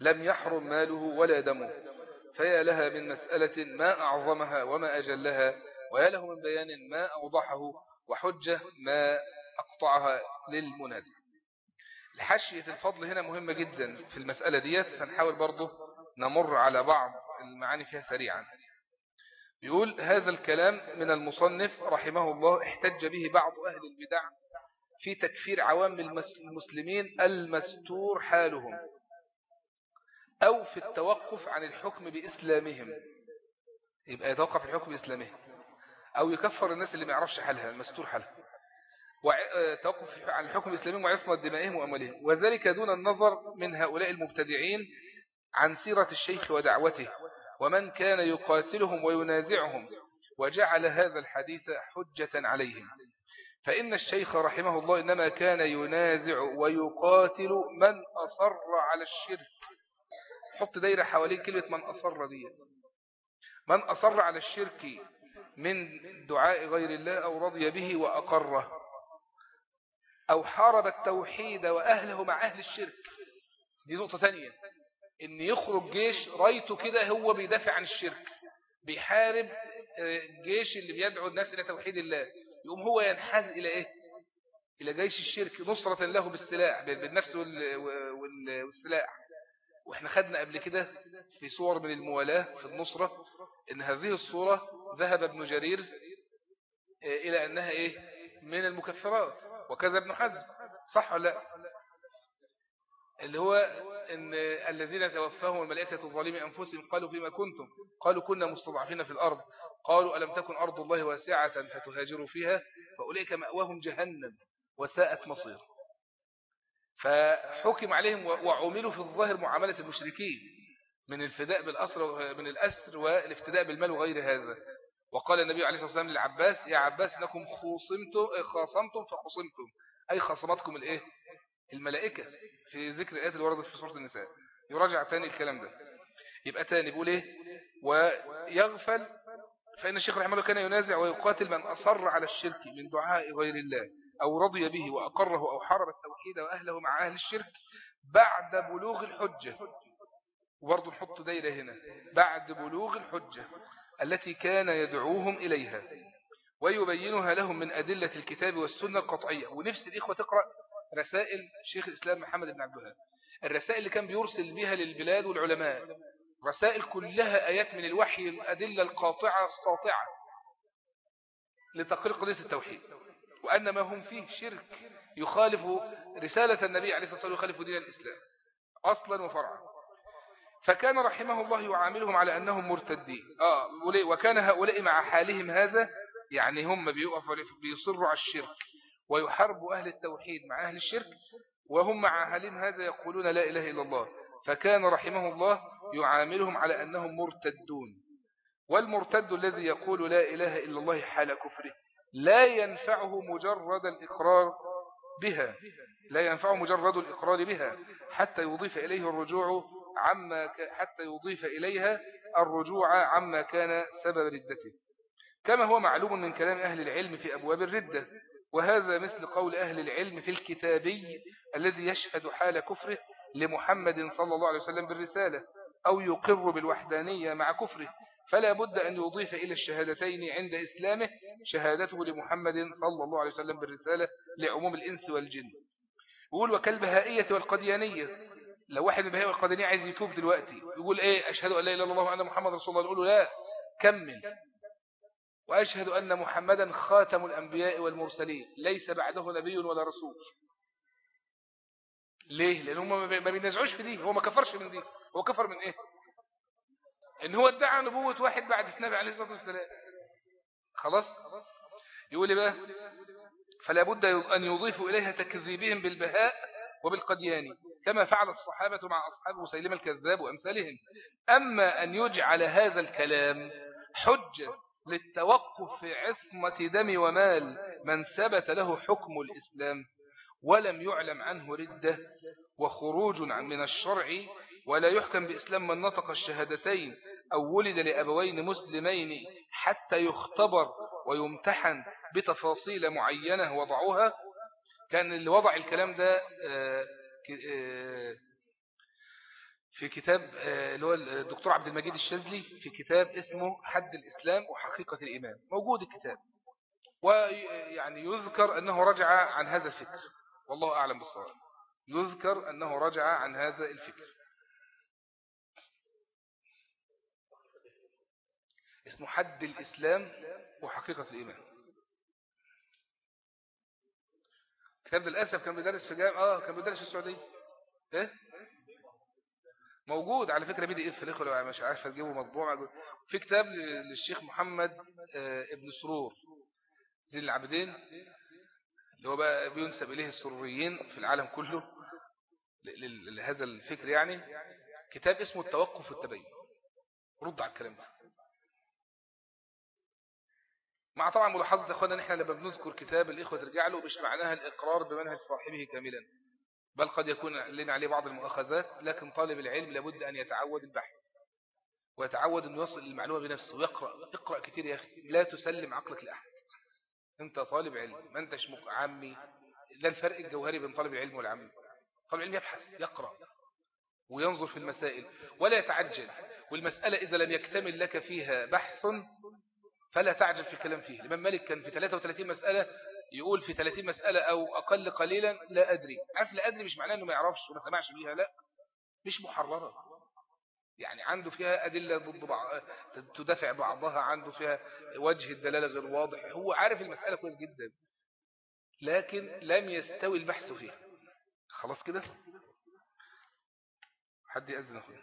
لم يحرم ماله ولا دمه. فيا لها من مسألة ما أعظمها وما أجلها ويا له من بيان ما أوضحه وحجة ما أقطعها للمنازع. الحشية الفضل هنا مهمة جدا في المسألة ديت فنحاول برضه نمر على بعض المعاني فيها سريعا. يقول هذا الكلام من المصنف رحمه الله احتج به بعض أهل البدع في تكفير عوام المسلمين المستور حالهم. أو في التوقف عن الحكم بإسلامهم. يبقى يتوقف الحكم بإسلامهم. أو يكفر الناس اللي ما يعرفش حالها المستور حالها. وتوقف عن الحكم بإسلامهم وعصمة دمائهم وأموالهم. وذلك دون النظر من هؤلاء المبتدعين عن سيرة الشيخ ودعوته. ومن كان يقاتلهم وينازعهم وجعل هذا الحديث حجة عليهم. فإن الشيخ رحمه الله إنما كان ينازع ويقاتل من أصر على الشرك. حط دايرة حوالين كلمة من أصر دي من أصر على الشرك من دعاء غير الله أو رضي به وأقره. أو حارب التوحيد وأهله مع أهل الشرك. دي نقطة ثانية إن يخرج جيش رايته كده هو بيدافع عن الشرك. بيحارب الجيش اللي بيدعو الناس إلى توحيد الله. يقوم هو ينحاز إلى إيه؟ إلى جيش الشرك نصرة له بالسلاح بالنفس والسلاح. وإحنا خدنا قبل كده في صور من الموالاة في النصرة إن هذه الصورة ذهب ابن جرير إلى أنها إيه؟ من المكفرات. وكذا ابن حزم. صح ولا لا؟ اللي هو إن الذين توفاهم الملائكة الظالم أنفسهم قالوا فيما كنتم. قالوا كنا مستضعفين في الأرض. قالوا ألم تكن أرض الله واسعة فتهاجروا فيها؟ فأولئك مأواهم جهنم وساءت مصير فحكم عليهم وعملوا في الظاهر معاملة المشركين من الفداء بالأسر من الأسر والافتداء بالمال وغير هذا. وقال النبي عليه الصلاة والسلام للعباس يا عباس إنكم خصمتم خاصمتم فخصمتم. أي خصمتكم الإيه؟ الملائكة في ذكر الآيات اللي وردت في سورة النساء. يراجع تاني الكلام ده. يبقى تاني بيقول إيه؟ ويغفل فإن الشيخ رحمه الله كان ينازع ويقاتل من أصر على الشرك من دعاء غير الله. أو رضي به وأقره أو حرب التوحيد وأهله مع أهل الشرك بعد بلوغ الحجة. وبرضه نحط دايرة هنا. بعد بلوغ الحجة التي كان يدعوهم إليها. ويبينها لهم من أدلة الكتاب والسنة القطعية. ونفس الإخوة تقرأ رسائل شيخ الإسلام محمد بن عبد الوهاب. الرسائل اللي كان بيرسل بها للبلاد والعلماء. رسائل كلها آيات من الوحي الأدلة القاطعة الساطعة لتقرير قضية التوحيد. وأن ما هم فيه شرك يخالف رسالة النبي عليه الصلاة والسلام يخالف دين الإسلام أصلا وفرعا. فكان رحمه الله يعاملهم على أنهم مرتدين. آه وكان هؤلاء مع حالهم هذا يعني هم بيصروا على الشرك ويحاربوا أهل التوحيد مع أهل الشرك وهم مع أهلهم هذا يقولون لا إله إلا الله. فكان رحمه الله يعاملهم على أنهم مرتدون. والمرتد الذي يقول لا إله إلا الله حال كفره. لا ينفعه مجرد الإقرار بها لا ينفع مجرد الإقرار بها حتى يضيف إليه الرجوع عما حتى يضيف إليها الرجوع عما كان سبب ردته. كما هو معلوم من كلام أهل العلم في أبواب الردة وهذا مثل قول أهل العلم في الكتابي الذي يشهد حال كفره لمحمد صلى الله عليه وسلم بالرسالة أو يقر بالوحدانية مع كفره. فلا بد أن يضيف إلى الشهادتين عند إسلامه شهادته لمحمد صلى الله عليه وسلم بالرسالة لعموم الإنس والجن. يقول وكالبهائية والقديانية. لو واحد من البهائية والقديانية عايز يتوب دلوقتي يقول إيه أشهد أن لا إله إلا الله وأن محمد رسول الله نقول لا كمل. وأشهد أن محمدا خاتم الأنبياء والمرسلين ليس بعده نبي ولا رسول. ليه؟ لأن هم ما بينزعوش في دي هو ما كفرش من دي هو كفر من إيه؟ إن هو ادعى نبوة واحد بعد النبي عليه الصلاة والسلام خلاص؟ يقول لي بقى فلا بد أن يضيفوا إليها تكذيبهم بالبهاء وبالقديان كما فعل الصحابة مع أصحاب مسيلم الكذاب وأمثالهم أما أن يجعل هذا الكلام حجة للتوقف في عصمة دم ومال من ثبت له حكم الإسلام ولم يعلم عنه ردة وخروج من الشرع ولا يحكم بإسلام من نطق الشهادتين أو ولد لأبوين مسلمين حتى يختبر ويمتحن بتفاصيل معينة وضعوها؟ كان اللي وضع الكلام ده آه، آه، في كتاب آه، اللي هو الدكتور عبد المجيد الشاذلي في كتاب اسمه حد الإسلام وحقيقة الإيمان. موجود الكتاب. ويعني يذكر أنه رجع عن هذا الفكر. والله أعلم بالصواب. يذكر أنه رجع عن هذا الفكر. اسمه حد الإسلام وحقيقة الإيمان. كتاب للأسف كان بيدرس في جامعة آه كان بيدرس في السعودية. إيه؟ موجود على فكرة بي دي إف الإخوة لو مش عارف تجيبه مطبوع. في كتاب للشيخ محمد آه، ابن سرور زين العابدين اللي هو بقى بينسب إليه السروريين في العالم كله لهذا الفكر يعني. كتاب اسمه التوقف والتبين. رد على الكلام ده. مع طبعا ملاحظة أخوانا إن إحنا لما بنذكر كتاب الإخوة ترجع له مش معناها الإقرار بمنهج صاحبه كاملا بل قد يكون لنا عليه بعض المؤاخذات لكن طالب العلم لابد أن يتعود البحث ويتعود أن يوصل المعلومة بنفسه ويقرأ اقرأ كتير يا أخي لا تسلم عقلك لأحد. أنت طالب علم ما أنتش عامي لا الفرق الجوهري بين طالب العلم والعامي طالب العلم يبحث يقرأ وينظر في المسائل ولا يتعجل والمسألة إذا لم يكتمل لك فيها بحث فلا تعجل في الكلام فيه. الإمام مالك كان في 33 مسألة يقول في 30 مسألة أو أقل قليلا لا أدري. عارف لا أدري مش معناه أنه ما يعرفش وما سمعش بيها لا. مش محررة. يعني عنده فيها أدلة ضد بعض تدافع بعضها عنده فيها وجه الدلالة غير واضح. هو عارف المسألة كويس جدا لكن لم يستوي البحث فيها. خلاص كده؟ حد يأذن أخوه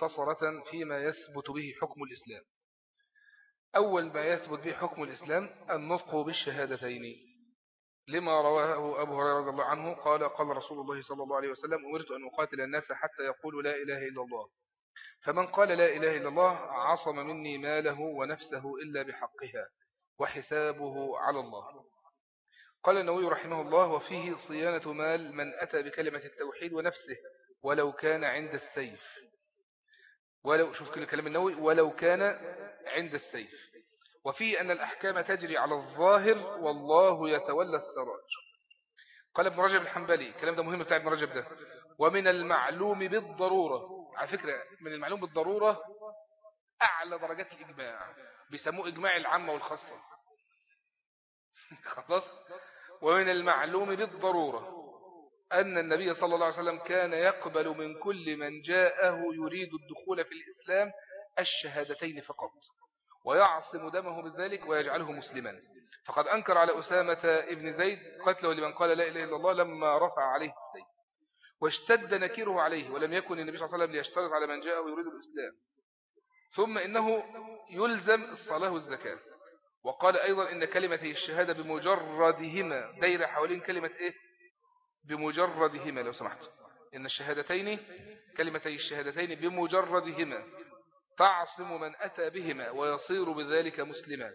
مختصرة فيما يثبت به حكم الإسلام. أول ما يثبت به حكم الإسلام النطق بالشهادتين. لما رواه أبو هريرة رضي الله عنه قال قال رسول الله صلى الله عليه وسلم أمرت أن أقاتل الناس حتى يقولوا لا إله إلا الله. فمن قال لا إله إلا الله عصم مني ماله ونفسه إلا بحقها وحسابه على الله. قال النووي رحمه الله وفيه صيانة مال من أتى بكلمة التوحيد ونفسه ولو كان عند السيف. ولو شوف كل كلام النووي ولو كان عند السيف. وفيه أن الأحكام تجري على الظاهر والله يتولى السراج. قال ابن رجب الحنبلي الكلام ده مهم بتاع ابن رجب ده. ومن المعلوم بالضرورة. على فكرة من المعلوم بالضرورة أعلى درجات الإجماع. بيسموه إجماع العامة والخاصة. خلاص؟ ومن المعلوم بالضرورة. أن النبي صلى الله عليه وسلم كان يقبل من كل من جاءه يريد الدخول في الإسلام الشهادتين فقط ويعصم دمه بذلك ويجعله مسلما. فقد أنكر على أسامة ابن زيد قتله لمن قال لا إله إلا الله لما رفع عليه السيد واشتد نكيره عليه ولم يكن النبي صلى الله عليه وسلم ليشترط على من جاءه يريد الإسلام. ثم إنه يلزم الصلاة والزكاة. وقال أيضا إن كلمتي الشهادة بمجردهما دايرة حوالين كلمة إيه؟ بمجردهما لو سمحت. إن الشهادتين كلمتي الشهادتين بمجردهما تعصم من أتى بهما ويصير بذلك مسلما.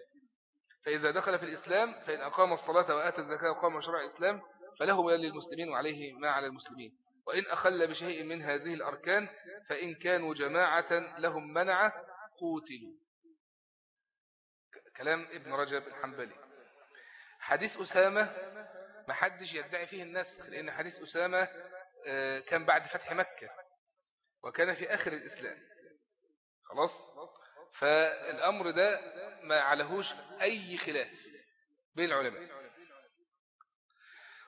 فإذا دخل في الإسلام فإن أقام الصلاة وآتى الزكاة وقام شرع الإسلام فله ما للمسلمين وعليه ما على المسلمين. وإن أخل بشيء من هذه الأركان فإن كانوا جماعة لهم منع قوتلوا. كلام ابن رجب الحنبلي. حديث أسامة ما حدش يدعي فيه النسخ لأن حديث أسامة آه، كان بعد فتح مكة وكان في آخر الإسلام. خلاص؟ فالأمر ده ما عليهوش أي خلاف بين العلماء.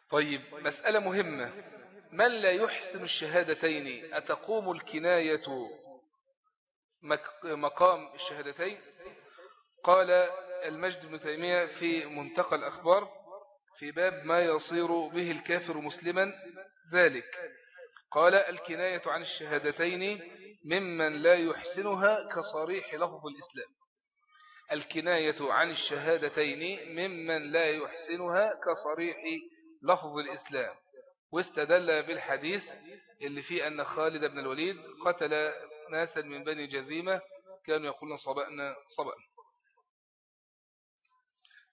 طيب مسألة مهمة. من لا يحسن الشهادتين؟ أتقوم الكناية مقام الشهادتين؟ قال المجد بن تيمية في منتقى الأخبار في باب ما يصير به الكافر مسلما ذلك. قال الكناية عن الشهادتين ممن لا يحسنها كصريح لفظ الإسلام. الكناية عن الشهادتين ممن لا يحسنها كصريح لفظ الإسلام. واستدل بالحديث اللي فيه أن خالد بن الوليد قتل ناسا من بني جذيمة كانوا يقولون صبأنا صبأنا.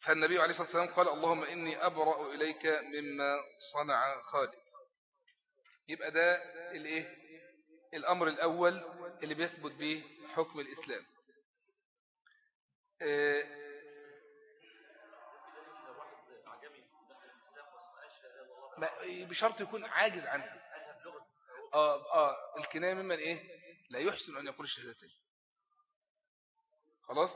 فالنبي عليه الصلاة والسلام قال اللهم إني أبرأ إليك مما صنع خالد. يبقى ده الإيه؟ الأمر الأول اللي بيثبت به حكم الإسلام. آه، بشرط يكون عاجز عنها. آه, آه الكناية ممن إيه؟ لا يحسن أن يقول الشهادتين. خلاص؟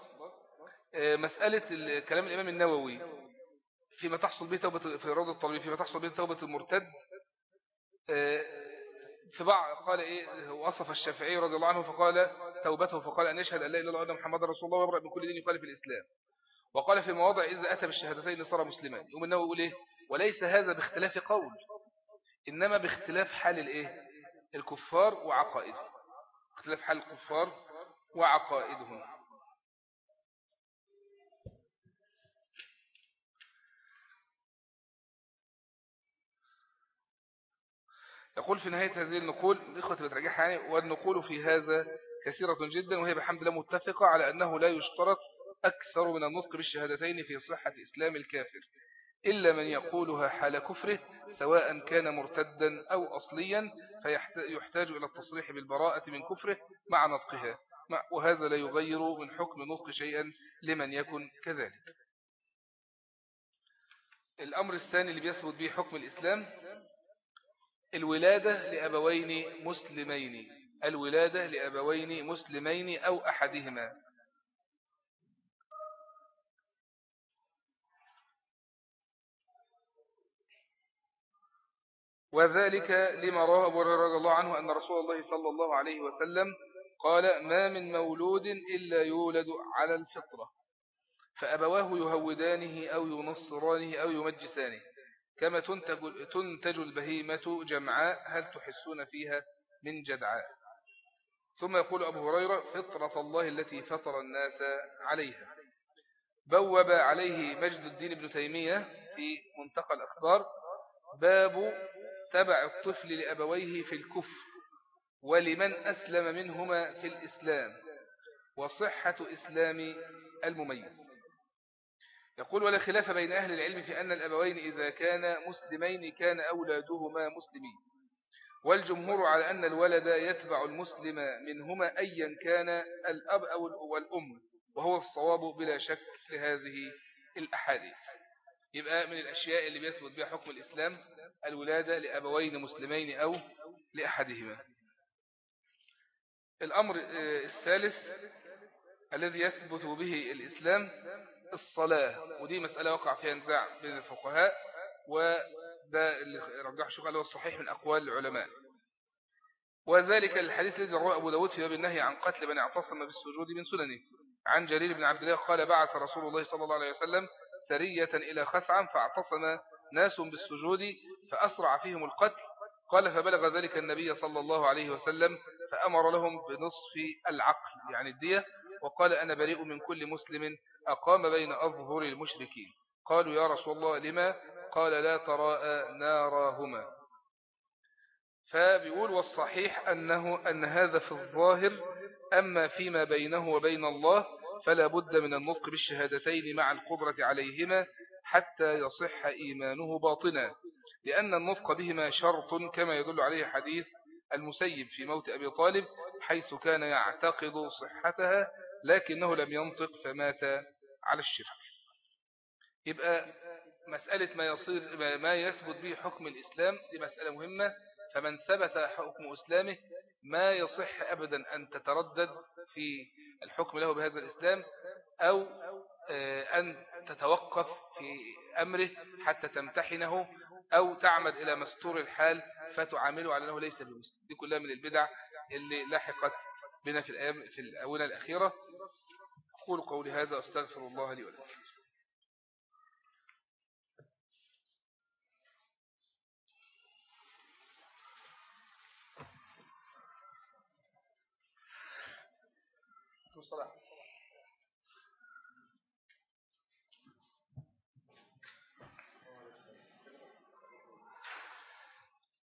مسألة كلام الإمام النووي. فيما تحصل به توبة في روض الطبيب فيما تحصل به توبة المرتد آه في بعض قال إيه وصف الشافعي رضي الله عنه فقال توبته فقال أن يشهد أن لا إله إلا الله محمد رسول الله ويبرأ من كل دين يقال في الإسلام. وقال في مواضع إذا أتى بالشهادتين صار مسلما. يوم النووي يقول إيه وليس هذا باختلاف قول إنما باختلاف حال الإيه؟ الكفار وعقائدهم. اختلاف حال الكفار وعقائدهم. يقول في نهاية هذه النقول الإخوة بترجعها يعني والنقول في هذا كثيرة جدا وهي بحمد الله متفقة على أنه لا يشترط أكثر من النطق بالشهادتين في صحة إسلام الكافر إلا من يقولها حال كفره سواء كان مرتدا أو أصليا فيحتاج إلى التصريح بالبراءة من كفره مع نطقها. وهذا لا يغير من حكم نطق شيئا لمن يكن كذلك. الأمر الثاني اللي بيثبت به حكم الإسلام الولادة لأبوين مسلمين. الولادة لأبوين مسلمين أو أحدهما. وذلك لما رواه أبو رضي الله عنه أن رسول الله صلى الله عليه وسلم قال ما من مولود إلا يولد على الفطرة. فأبواه يهودانه أو ينصرانه أو يمجسانه. كما تنتج, تنتج البهيمة جمعاء هل تحسون فيها من جدعاء؟ ثم يقول أبو هريرة فطرة الله التي فطر الناس عليها. بوب عليه مجد الدين ابن تيمية في منتقى الأخبار باب تبع الطفل لأبويه في الكفر ولمن أسلم منهما في الإسلام وصحة إسلام المميز. يقول ولا خلاف بين أهل العلم في أن الأبوين إذا كان مسلمين كان أولادهما مسلمين. والجمهور على أن الولد يتبع المسلم منهما أيا كان الأب أو الأم وهو الصواب بلا شك لهذه الأحاديث. يبقى من الأشياء اللي بيثبت بها حكم الإسلام الولادة لأبوين مسلمين أو لأحدهما. الأمر آه، الثالث الذي يثبت به الإسلام الصلاة. ودي مسألة وقع فيها نزاع بين الفقهاء وده اللي رجح شوف هو الصحيح من أقوال العلماء. وذلك الحديث الذي رواه أبو داود في باب النهي عن قتل من اعتصم بالسجود من سننه. عن جرير بن عبد الله قال بعث رسول الله صلى الله عليه وسلم سرية إلى خثعم فاعتصم ناس بالسجود فأسرع فيهم القتل. قال فبلغ ذلك النبي صلى الله عليه وسلم فأمر لهم بنصف العقل يعني الدية وقال أنا بريء من كل مسلم أقام بين أظهر المشركين. قالوا يا رسول الله لما؟ قال لا تراءى ناراهما فبيقول والصحيح أنه أن هذا في الظاهر أما فيما بينه وبين الله فلا بد من النطق بالشهادتين مع القدرة عليهما حتى يصح إيمانه باطنا. لأن النطق بهما شرط كما يدل عليه حديث المسيب في موت أبي طالب حيث كان يعتقد صحتها لكنه لم ينطق فمات على الشرك يبقى مسألة ما, يصير ما يثبت به حكم الإسلام دي مسألة مهمة. فمن ثبت حكم إسلامه ما يصح أبدا أن تتردد في الحكم له بهذا الإسلام أو آه، أن تتوقف في أمره حتى تمتحنه أو تعمد إلى مستور الحال فتعامله على أنه ليس بمسلم. دي كلها من البدع اللي لحقت بنا في الأيام في الأونة الأخيرة أقول قولي هذا أستغفر الله لي ولكم. الصلاة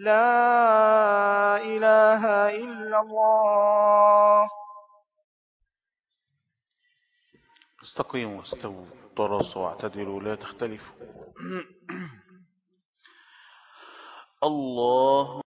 لا إله إلا الله. استقيموا واستووا ترصوا واعتدلوا لا تختلفوا. الله